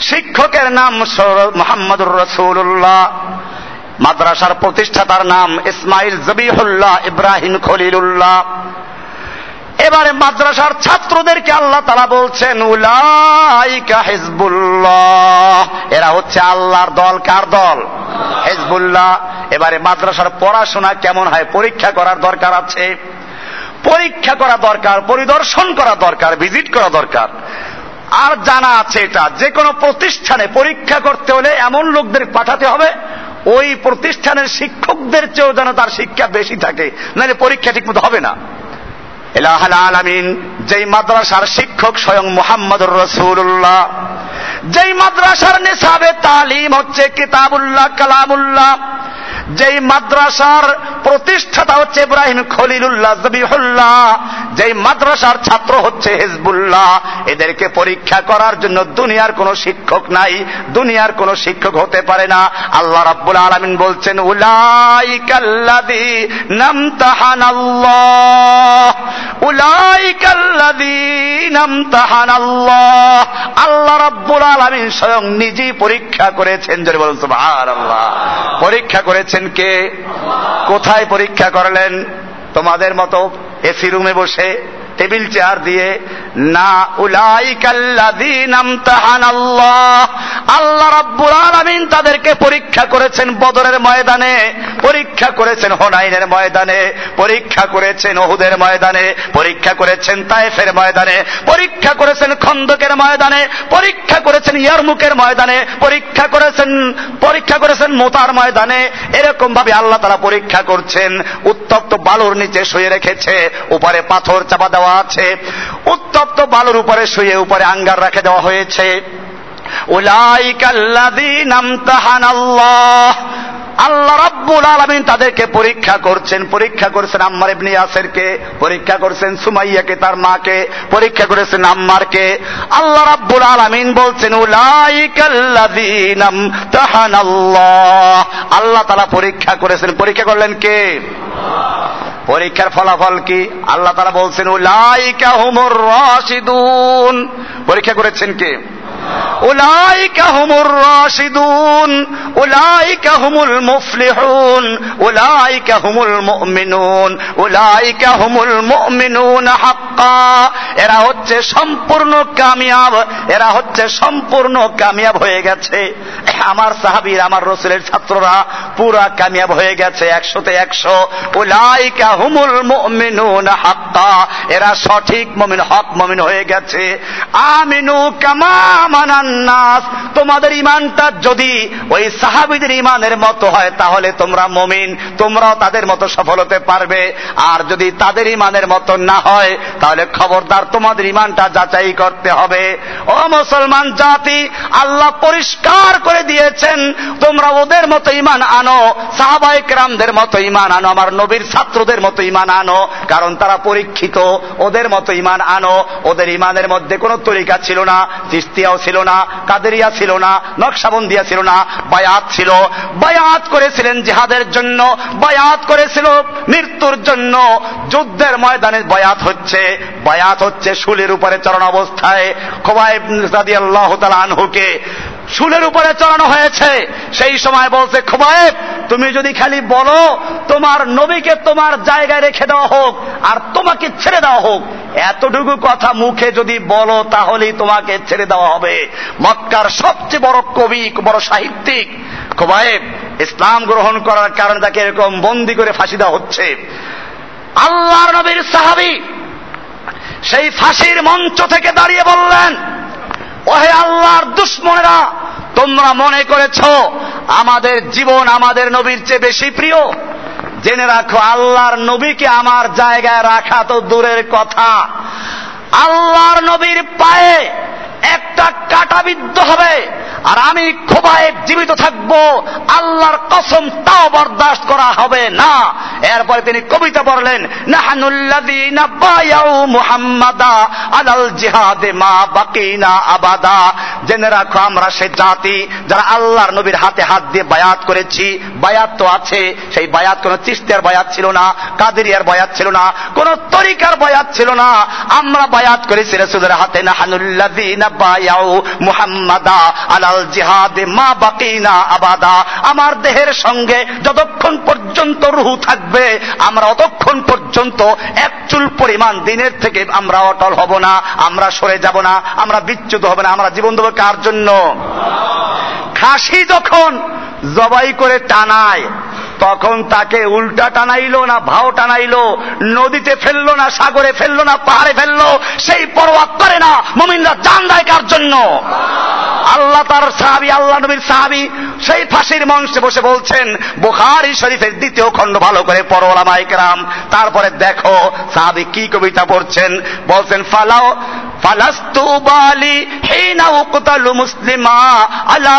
শিক্ষকের নাম মোহাম্মদুর রসুল্লাহ মাদ্রাসার প্রতিষ্ঠাতার নাম ইসমাইল জবিহুল্লাহ ইব্রাহিম খলিলুল্লাহ। এবারে মাদ্রাসার ছাত্রদেরকে আল্লাহ তারা বলছেন, উলাইকা হিজবুল্লাহ। এরা হচ্ছে আল্লাহর দল, কার দল? হিজবুল্লাহ। এবারে মাদ্রাসার পড়াশোনা কেমন হয়, পরীক্ষা করার দরকার আছে। পরীক্ষা করা দরকার, পরিদর্শন করা দরকার ভিজিট করা দরকার। আর জানা আছে এটা, যে কোনো প্রতিষ্ঠানে পরীক্ষা করতে হলে এমন লোকদের পাঠাতে হবে, ওই প্রতিষ্ঠানের শিক্ষকদের চেয়েও যেন তার শিক্ষা বেশি থাকে, নাহলে পরীক্ষা ঠিকমতো হবে না। এলাহাল আলামিন, যেই মাদ্রাসার শিক্ষক স্বয়ং মোহাম্মদুর রসুল্লাহ যেই মাদ্রাসার নেশাবে তালিম হচ্ছে কিতাবুল্লাহ, কালামুল্লাহ যেই মাদ্রাসার প্রতিষ্ঠাতা হচ্ছে ইব্রাহিম খলিলুল্লাহ, জবিহুল্লাহ, যেই মাদ্রাসার ছাত্র হচ্ছে হিজবুল্লাহ, এদেরকে পরীক্ষা করার জন্য দুনিয়ার কোন শিক্ষক নাই, দুনিয়ার কোন শিক্ষক হতে পারে না। আল্লাহ রাব্বুল আলামিন বলছেন, উলাইকাল্লাযী নামতাহানাল্লাহ উলাইকাল্লাযী নামতাহানাল্লাহ। আল্লাহ রাব্বুল আলামিন স্বয়ং নিজেই পরীক্ষা করেছেন যদি বলুন সুবহানাল্লাহ। পরীক্ষা করেছেন কে? কোথায় পরীক্ষা করলেন? তোমাদের মতো এসি রুমে বসে টেবিল চেয়ার দিয়ে, না আল্লাহ রাব্বুল আলামিন তাদেরকে পরীক্ষা করেছেন বদরের ময়দানে, পরীক্ষা করেছেন হোনাইনের ময়দানে, পরীক্ষা করেছেন ওহুদের ময়দানে, পরীক্ষা করেছেন তায়েফের ময়দানে, পরীক্ষা করেছেন খন্দকের ময়দানে, পরীক্ষা করেছেন ইয়ারমুকের ময়দানে, পরীক্ষা করেছেন পরীক্ষা করেছেন মোতার ময়দানে। এরকম ভাবে আল্লাহ তারা পরীক্ষা করছেন, উত্তপ্ত বালুর নিচে শুয়ে রেখেছে, উপরে পাথর চাপা দেওয়া আছে। উত্তপ্ত বালুর উপরে শুয়ে উপরে আঙ্গার রেখে দেওয়া হয়েছে। আল্লাহ। রাব্বুল আলামিন তাদেরকে পরীক্ষা করছেন, পরীক্ষা করেছেন আম্মার ইবনে ইয়াসিরকে, পরীক্ষা করেছেন সুমাইয়াকে, তার মাকে, পরীক্ষা করেছেন আম্মারকে। আল্লাহ রাব্বুল আলামিন বলছেন উলাইকাল্লাযীনাম তাহানাল্লাহ আল্লাহ তাআলা পরীক্ষা করেছেন। পরীক্ষা করলেন কে? পরীক্ষার ফলাফল কি? আল্লাহ তারা বলছেন পরীক্ষা করেছেন কে? উলাইকা হুমুর রাশিদুন, উলাইকা হুমুল মুফলিহুন, উলাইকা হুমুল মুমিনুন, উলাইকা হুমুল মুমিনুন হাক্কা। এরা হচ্ছে সম্পূর্ণ কামিয়াব, এরা হচ্ছে সম্পূর্ণ কামিয়াব হয়ে গেছে। আমার সাহাবীর, আমার রসুলের ছাত্ররা পুরা কামিয়াব হয়ে গেছে, একশোতে একশো। উলাইকা হুমুল মুমিনুন হাক্কা। এরা সঠিক মমিন, হক মমিন হয়ে গেছে। আমিনু কামা আমানান নাস, তোমাদের ইমানটা যদি ওই সাহাবিদের ইমানের মতো হয়, তাহলে তোমরা মমিন, তোমরাও তাদের মতো সফল হতে পারবে। আর যদি তাদের ইমানের মতো না হয়, তাহলে খবরদার তোমাদের ইমানটা যাচাই করতে হবে। ও মুসলমান জাতি, আল্লাহ পরিষ্কার করে দিয়েছেন, তোমরা ওদের মতো ইমান আনো সাহাবাই কেরামদের মতো ইমান আনো, আমার নবীর ছাত্রদের মতো ইমান আনো, কারণ তারা পরীক্ষিত, ওদের মতো ইমান আনো, ওদের ইমানের মধ্যে কোনো তরিকা ছিল না, তিস্তিয়াও ছিল না কাদেরিয়া ছিল না, নকশাবন্দিয়া ছিল না, বায়াত ছিল। বায়াত করেছিলেন জিহাদের জন্য, বায়াত করেছিল মৃত্যুর জন্য। যুদ্ধের ময়দানে বায়াত হচ্ছে বায়াত হচ্ছে শুলের উপরে চরণ অবস্থায় খোবাইব আল্লাহ আনহুকে। শুলের উপরে চড়ানো হয়েছে। সেই সময় বলছে, খোবায়েব, তুমি যদি খালি বলো, তোমার নবীকে তোমার জায়গায় রেখে দেওয়া হোক আর তোমাকে ছেড়ে দেওয়া হোক, এতটুকু কথা মুখে যদি বলো, তাহলেই তোমাকে ছেড়ে দেওয়া হবে। মক্কার সবচেয়ে বড় কবি, বড় সাহিত্যিক খোবায়েব, ইসলাম গ্রহণ করার কারণে তাকে এরকম বন্দি করে ফাঁসি দেওয়া হচ্ছে। আল্লাহর নবীর সাহাবি সেই ফাঁসির মঞ্চ থেকে দাঁড়িয়ে বললেন ওহে আল্লাহর দুশ্মনেরা, তোমরা মনে করেছ আমাদের জীবন আমাদের নবীর চেয়ে বেশি প্রিয়? জেনে রাখো, আল্লাহর নবীকে আমার জায়গায় রাখা তো দূরের কথা। আল্লাহর নবীর পায়ে একটা কাটা বিদ্ধ হবে। আর আমি খোবায় জীবিত থাকব। আল্লাহর কসম তাও বরদাস্ত করা হবে না। এরপরে তিনি কবিতা মুহাম্মাদা আলাল জিহাদে মা আবাদা। জেনে রাখো, আমরা সে জাতি যারা আল্লাহর নবীর হাতে হাত দিয়ে বায়াত করেছি। বায়াত তো আছে, সেই বায়াত কোন চিস্তের বায়াত ছিল না, কাদেরিয়ার বায়াত ছিল না, কোন তরিকার বায়াত ছিল না। আমরা বায়াত করেছি রাসূলের হাতে বায়াউ মুহাম্মাদা আলাল জিহাদে মা বাকিনা আবাদা। আমার দেহের সঙ্গে যতক্ষণ পর্যন্ত রুহু থাকবে আমরা অতক্ষণ পর্যন্ত এক চুল পরিমাণ দিনের থেকে আমরা অটল হব না আমরা সরে যাব না আমরা বিচ্যুত হব না আমরা জীবন দেবো কার জন্য? খাসি যখন জবাই করে টানায় তখন তাকে উল্টা টানাইলো না, ভাও টানাইলো, নদীতে ফেলল না, সাগরে ফেলল না, পাহাড়ে ফেলল, সেই পরোয়া করে না, মমিনরা জান দেয় কার জন্য? আল্লাহ তার সাহাবি, আল্লাহ নবীর সাহাবি, সেই ফাঁসির মঞ্চে বসে বলছেন, বুখারি শরীফের দ্বিতীয় খণ্ড ভালো করে পরোলা মাইকরাম তারপরে দেখো সাহাবি কি কবিতা পড়ছেন, বলছেন, ফালাও ফালাস্তু বালি উকতালু মুসলিমা আলা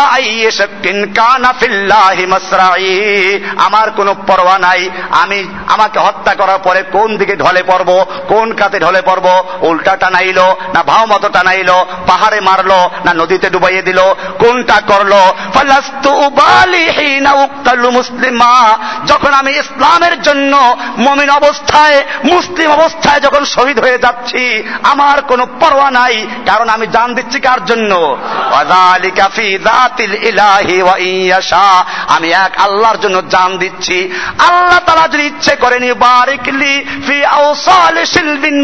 কানা ফিল্লাহি মাসরাই। আমার কোনো পরোয়া নাই। আমি আমাকে হত্যা করার পরে কোন দিকে ঢলে পড়ব, কোন কাতে ঢলে পড়ব, উল্টা টানাইলো, না ভাও মতো টানাইলো, পাহাড়ে মারলো, না নদীতে ডুবাইয়ে দিল, কোনটা করল? ফালাস্তু উবালি হিনা উকতালু মুসলিমা। যখন আমি ইসলামের জন্য মমিন অবস্থায়, মুসলিম অবস্থায় যখন শহীদ হয়ে যাচ্ছি, আমার কোনো পরোয়া নাই, কারণ আমি জান দিচ্ছি কার জন্য? আমি এক আল্লাহর জন্য জান দিচ্ছি। আল্লাহ তাআলা যদি ইচ্ছে করেন বারিকলি ফি শিলবিন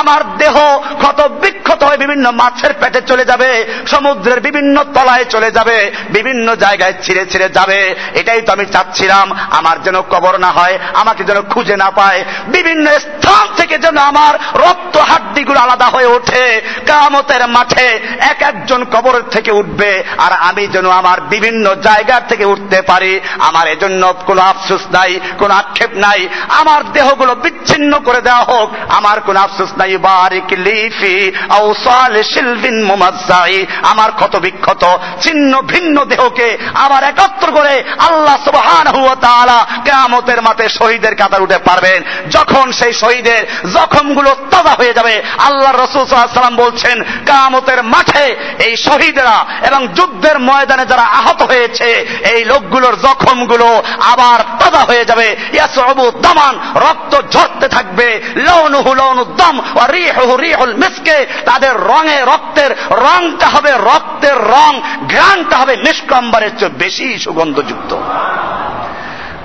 আমার দেহ ক্ষত বিক্ষত হয়ে বিভিন্ন মাছের পেটে চলে যাবে, সমুদ্রের বিভিন্ন তলায় চলে যাবে, বিভিন্ন জায়গায় ছিঁড়ে ছিঁড়ে যাবে। এটাই তো আমি চাচ্ছিলাম, আমার যেন কবর না হয়, আমাকে যেন খুঁজে না পায়। বিভিন্ন স্থান থেকে যেন আমার রক্ত হাড্ডিগুলো আলাদা হয়ে ওঠে। কামতের মাঠে এক একজন কবর থেকে উঠবে, আর আমি যেন আমার বিভিন্ন জায়গার থেকে উঠতে পারি। আমার এজন্য কোনো আফসোস নাই, কোনো আক্ষেপ নাই। আমার দেহগুলো বিচ্ছিন্ন করে দেওয়া হোক। আমার কোনো আফসোস নাই। বারিক লিফি আউসাল শিলবিন মুমাজ্জাই। আমার ক্ষত বিক্ষত, ছিন্ন ভিন্ন দেহকে আবার একত্র করে আল্লাহ সুবহানাহু ওয়া তাআলা কিয়ামতের মাঠে শহীদের কাতার উঠে পারবেন। যখন সেই শহীদের জখমগুলো তাজা হয়ে যাবে, আল্লাহ রসুল সাল্লাম বলছেন কামতের মাঠে এই শহীদরা এবং যুদ্ধের ময়দানে যারা আহত হয়েছে, এই লোকগুলোর জখমগুলো আবার তাজা হয়ে যাবে। ইয়াসুবু দামান, রক্ত ঝরতে থাকবে। লৌনুহু লৌনু দম ও রিহু রিহুল মিসকে। তাদের রঙে রক্তের রংটা হবে রক্তের রং। ঘ্রাণটা হবে নিষ্কম্বরের চেয়ে বেশি সুগন্ধযুক্ত।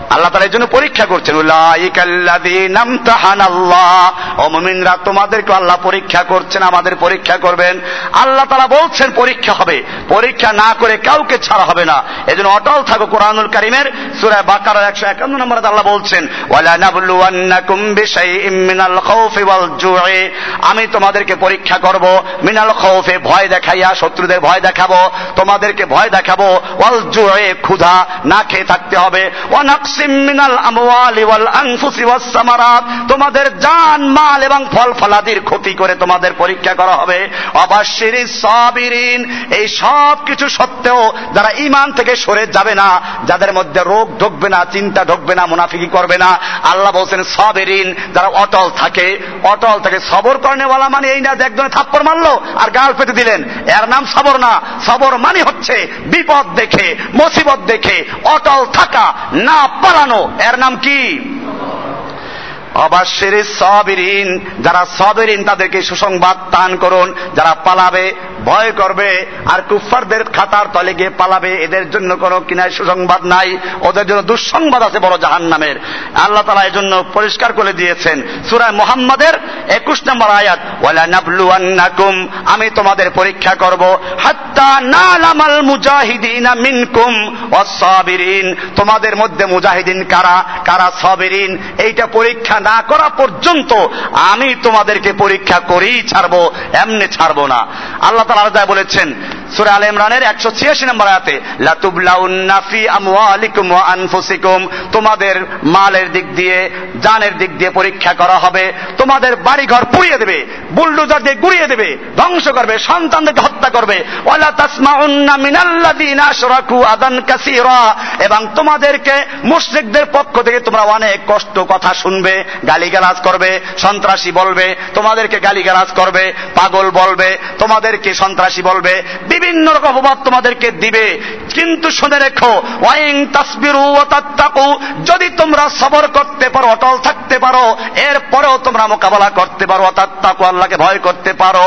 আল্লাহ তালা এই জন্য পরীক্ষা করছেন ও মুমিনরা, তোমাদেরকে আল্লাহ পরীক্ষা করছেন, আমাদের পরীক্ষা করবেন। আল্লাহ তালা বলছেন, পরীক্ষা হবে। পরীক্ষা না করে কাউকে ছাড়া হবে না। এই জন্য অটল থাকো কোরআনুল কারিমের সুরায় বাকার একশো একান্ন নম্বরে আল্লাহ বলছেন আমি তোমাদেরকে পরীক্ষা করব, মিনাল খৌফে ভয় দেখাইয়া, শত্রুদের ভয় দেখাবো, তোমাদেরকে ভয় দেখাবো। ওয়াল জুয়ে ক্ষুধা না খেয়ে থাকতে হবে। ওয়ানাকসিম তোমাদের জান, মাল এবং ফল ফলাদির ক্ষতি করে তোমাদের পরীক্ষা করা হবে। অবাশিরি সাবিরিন। এই সব কিছু সত্ত্বেও যারা ইমান থেকে সরে যাবে না, যাদের মধ্যে রোগ ঢুকবে না, চিন্তা ঢুকবে না, মুনাফিকি করবে না, আল্লাহ বলছেন সাবেরিন, যারা অটল থাকে অটল থাকে, সবর করেনেওয়ালা মানে এই না যে একজনে থাপ্পর মারলো আর গাল পেতে দিলেন। এর নাম সবর না। সবর মানে হচ্ছে বিপদ দেখে, মুসিবত দেখে, অটল থাকা, না পালানো এর নাম কি? অবাশ্যের সবিরিন, যারা সবেরিন তাদেরকে সুসংবাদ দান করুন, যারা পালাবে, ভয় করবে, আর কুফারদের খাতার তলে গিয়ে পালাবে, এদের জন্য কোনো কিনায় সুসংবাদ নাই, ওদের জন্য দুঃসংবাদ আছে বড় জাহান নামের আল্লাহ তালা এই জন্য পরিষ্কার করে দিয়েছেন সুরায় মোহাম্মদের একুশ নম্বর আয়াত ওয়ালা নাবলু আন্নাকুম আমি তোমাদের পরীক্ষা করব, হাত্তা নালামাল মুজাহিদিনা মিনকুম ওয়াসাবিরিন তোমাদের মধ্যে মুজাহিদিন কারা? কারা সাবিরিন? এইটা পরীক্ষা না করা পর্যন্ত আমি তোমাদেরকে পরীক্ষা করেই ছাড়বো এমনি ছাড়বো না। আল্লাহ তালা বলেছেন আল ইমরানের একশো ছিয়াশি নম্বর আয়াতে লাতুবলাউন্নাফি আমওয়ালিকুম ওয়া আনফুসিকুম, তোমাদের মালের দিক দিয়ে, জানের দিক দিয়ে পরীক্ষা করা হবে, তোমাদের বাড়িঘর পুড়িয়ে দেবে, বুলডোজার দিয়ে গুড়িয়ে দেবে, ধ্বংস করবে, সন্তানদেরকে হত্যা করবে। ওয়ালা তাসমাউন্না মিনাল্লাযিনা আদান কাসীরা, এবং তোমাদেরকে মুশরিকদের পক্ষ থেকে তোমরা অনেক কষ্ট কথা শুনবে, গালিগালাজ করবে, সন্ত্রাসী বলবে, তোমাদেরকে গালিগালাজ করবে, পাগল বলবে, তোমাদেরকে সন্ত্রাসী বলবে বিভিন্ন রকম অপবাদ তোমাদেরকে দিবে। কিন্তু শুনে রেখো, ওয়াইং তাসবিরু যদি তোমরা সবর করতে পারো, অটল থাকতে পারো, এরপরেও তোমরা মোকাবেলা করতে পারো তাত্তাকু, আল্লাহকে ভয় করতে পারো।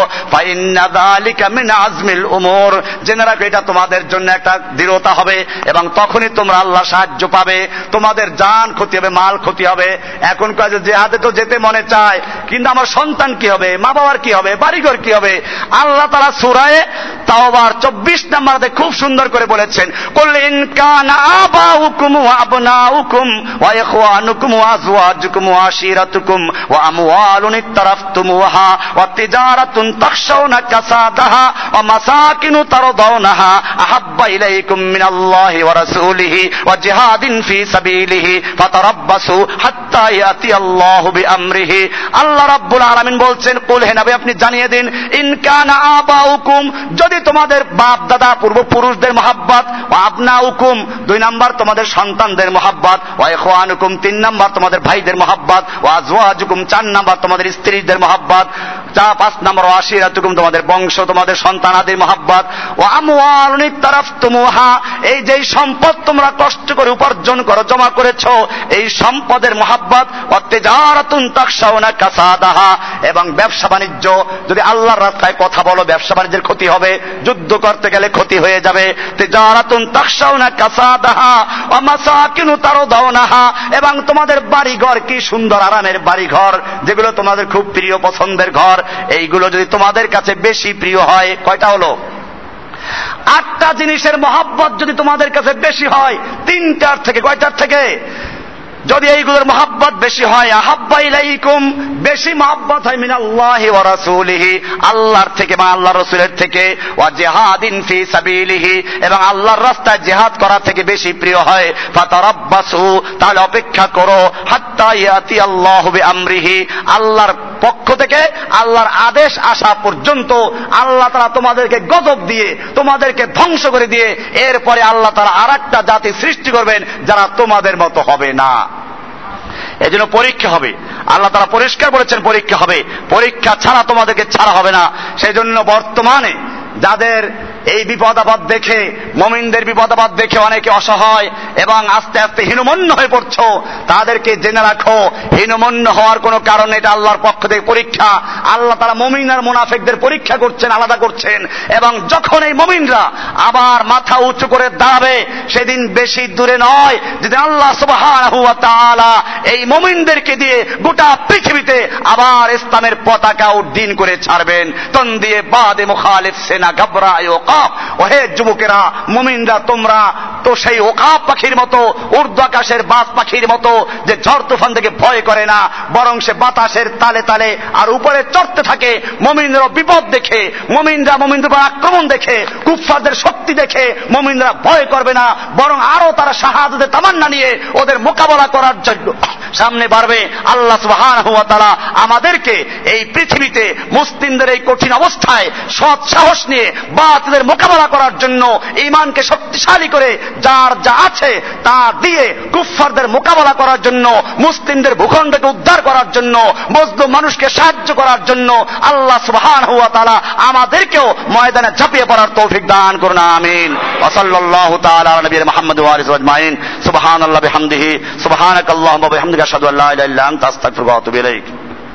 আজমিল উমুর, জেনে রাখো, এটা তোমাদের জন্য একটা দৃঢ়তা হবে, এবং তখনই তোমরা আল্লাহ সাহায্য পাবে। তোমাদের জান ক্ষতি হবে, মাল ক্ষতি হবে। এখন কাজে জেহাদে তো যেতে মনে চায়, কিন্তু আমার সন্তান কি হবে মা বাবার কি হবে, বাড়িঘর কি হবে? আল্লাহ তারা সুরায় তাওবার চব্বিশ নাম্বারতে খুব সুন্দর করে বলেছেন কান আবা হুকুম আবনা হুকুম ওয়া আমওয়ালুন ইত্তারাফতুমুহা ওয়া তিজারাতুন তাখশাউনা কাসাদাহা ওয়া মাসাকিনু তারদাউনাহা আহাব্বা ইলাইকুম মিনাল্লাহি ওয়া রাসূলিহি ওয়া জিহাদিন সাবিলিহি ফাতারাব্বাসু হাত্তা ইয়াতি আল্লাহু বিআমরিহি। আল্লাহ রাব্বুল আলামিন বলছেন, কুল হে নবী, আপনি জানিয়ে দিন, ইন আবাউকুম, যদি তোমাদের বাপ, দাদা, পূর্বপুরুষদের মহাব্বত আপনা হুকুম দুই নাম্বার তোমাদের সন্তানদের মহাব্বত, ও এখওয়ান হুকুম তিন নাম্বার তোমাদের ভাইদের মহাব্বত, ও আজওয়াজ হুকুম চার নাম্বার তোমাদের স্ত্রীদের মহাব্বত, চা পাঁচ নাম্বার, ও আশিরাত হুকুম তোমাদের বংশ, তোমাদের সন্তান আদির মহাব্বত, ও আমওয়াল তারাফ তুমুহা এই যে সম্পদ তোমরা কষ্ট করে উপার্জন করো, জমা করেছ, এই সম্পদের মহাব্বত অত্যাচারাতুন তাকসাউনা কাসাদাহা, এবং ব্যবসা বাণিজ্য, যদি আল্লাহর রাস্তায় কথা বলো, ব্যবসা বাণিজ্যের ক্ষতি হবে যুদ্ধ করতে গেলে ক্ষতি হয়ে যাবে। এবং তোমাদের বাড়ি ঘর কি সুন্দর আরামের বাড়ি ঘর যেগুলো তোমাদের খুব প্রিয় পছন্দের ঘর। এইগুলো যদি তোমাদের কাছে বেশি প্রিয় হয়, কয়টা হলো? আটটা জিনিসের মহাব্বত যদি তোমাদের কাছে বেশি হয়, তিনটার থেকে, কয়টার থেকে? যদি এইগুলোর মহাব্বত বেশি হয়, আহাব্বা ইলাইকুম, বেশি মহাব্বত হয় মিন আল্লাহ ওয়া রাসূলিহি, আল্লাহর থেকে বা আল্লাহ রসুলের থেকে, ওয়া জিহাদিন ফি সাবিলিহি, এবং আল্লাহর রাস্তায় জিহাদ করা থেকে বেশি প্রিয় হয়, ফাতারাব্বাসু, তাহলে অপেক্ষা করো, হাত্তা ইয়াতি আল্লাহ বিআমরিহি, আল্লাহর পক্ষ থেকে আল্লাহর আদেশ আসা পর্যন্ত আল্লাহ তারা তোমাদেরকে গজব দিয়ে, তোমাদেরকে ধ্বংস করে দিয়ে, এরপরে আল্লাহ তারা আর জাতি সৃষ্টি করবেন যারা তোমাদের মতো হবে না। এই জন্য পরীক্ষা হবে। আল্লাহ তারা পরিষ্কার বলেছেন, পরীক্ষা হবে। পরীক্ষা ছাড়া তোমাদেরকে ছাড়া হবে না। সেই জন্য বর্তমানে যাদের এই বিপদ আপদ দেখে, মমিনদের বিপদ আপদ দেখে অনেকে অসহায় এবং আস্তে আস্তে হীনমন্য হয়ে পড়ছো। তাদেরকে জেনে রাখো, হীনমন্য হওয়ার কোনো কারণ এটা আল্লাহর পক্ষ থেকে পরীক্ষা। আল্লাহ তারা মমিন আর মুনাফেকদের পরীক্ষা করছেন, আলাদা করছেন। এবং যখন এই মমিনরা আবার মাথা উঁচু করে দাঁড়াবে, সেদিন বেশি দূরে নয়, যেদিন আল্লাহ ওয়া এই মমিনদেরকে দিয়ে গোটা পৃথিবীতে আবার ইসলামের পতাকা উড্ডীন করে ছাড়বেন। তন দিয়ে বাদে মুখালিফ সেনা ঘাবরায় ওকাপ ওহে যুবকেরা, মুমিনরা, তোমরা তো সেই ওকাপ পাখির মতো, ঊর্ধ্ব আকাশের বাস পাখির মতো, যে ঝড় তুফান থেকে ভয় করে না, বরং সে বাতাসের তালে তালে আর উপরে চড়তে থাকে মমিনরা বিপদ দেখে, মমিনরা মমিনদের আক্রমণ দেখে, কুফফারদের শক্তি দেখে, মমিনরা ভয় করবে না, বরং আরও তারা শাহাদতের তামান্না নিয়ে ওদের মোকাবেলা করার জন্য। সামনে বাড়বে আল্লাহ সুবহানাহু ওয়া তাআলা আমাদেরকে এই পৃথিবীতে মুসলিমদের এই কঠিন অবস্থায় সৎ সাহস নিয়ে, বাতিলের মোকাবেলা করার জন্য ইমানকে শক্তিশালী করে যার যা আছে তা দিয়ে কুফফারদের মোকাবেলা করার জন্য, মুসলিমদের ভূখণ্ডকে উদ্ধার করার জন্য, মজলুম মানুষকে সাহায্য করার জন্য আল্লাহ সুবহানাহু ওয়া তাআলা আমাদেরকেও ময়দানে ঝাঁপিয়ে পড়ার তৌফিক দান করুন, আমিন। ওয়া সাল্লাল্লাহু তাআলা আলা নবিয়িনা মুহাম্মদ ওয়া আলিহি ওয়া আজমাইন। সুবহানাল্লাহি বিহামদিহি, সুবহানাকাল্লাহুম্মা বিহামদিকা আশহাদু আল্লা ইলাহা ইল্লা আনতা, আস্তাগফিরুকা ওয়া আতুবু ইলাইক।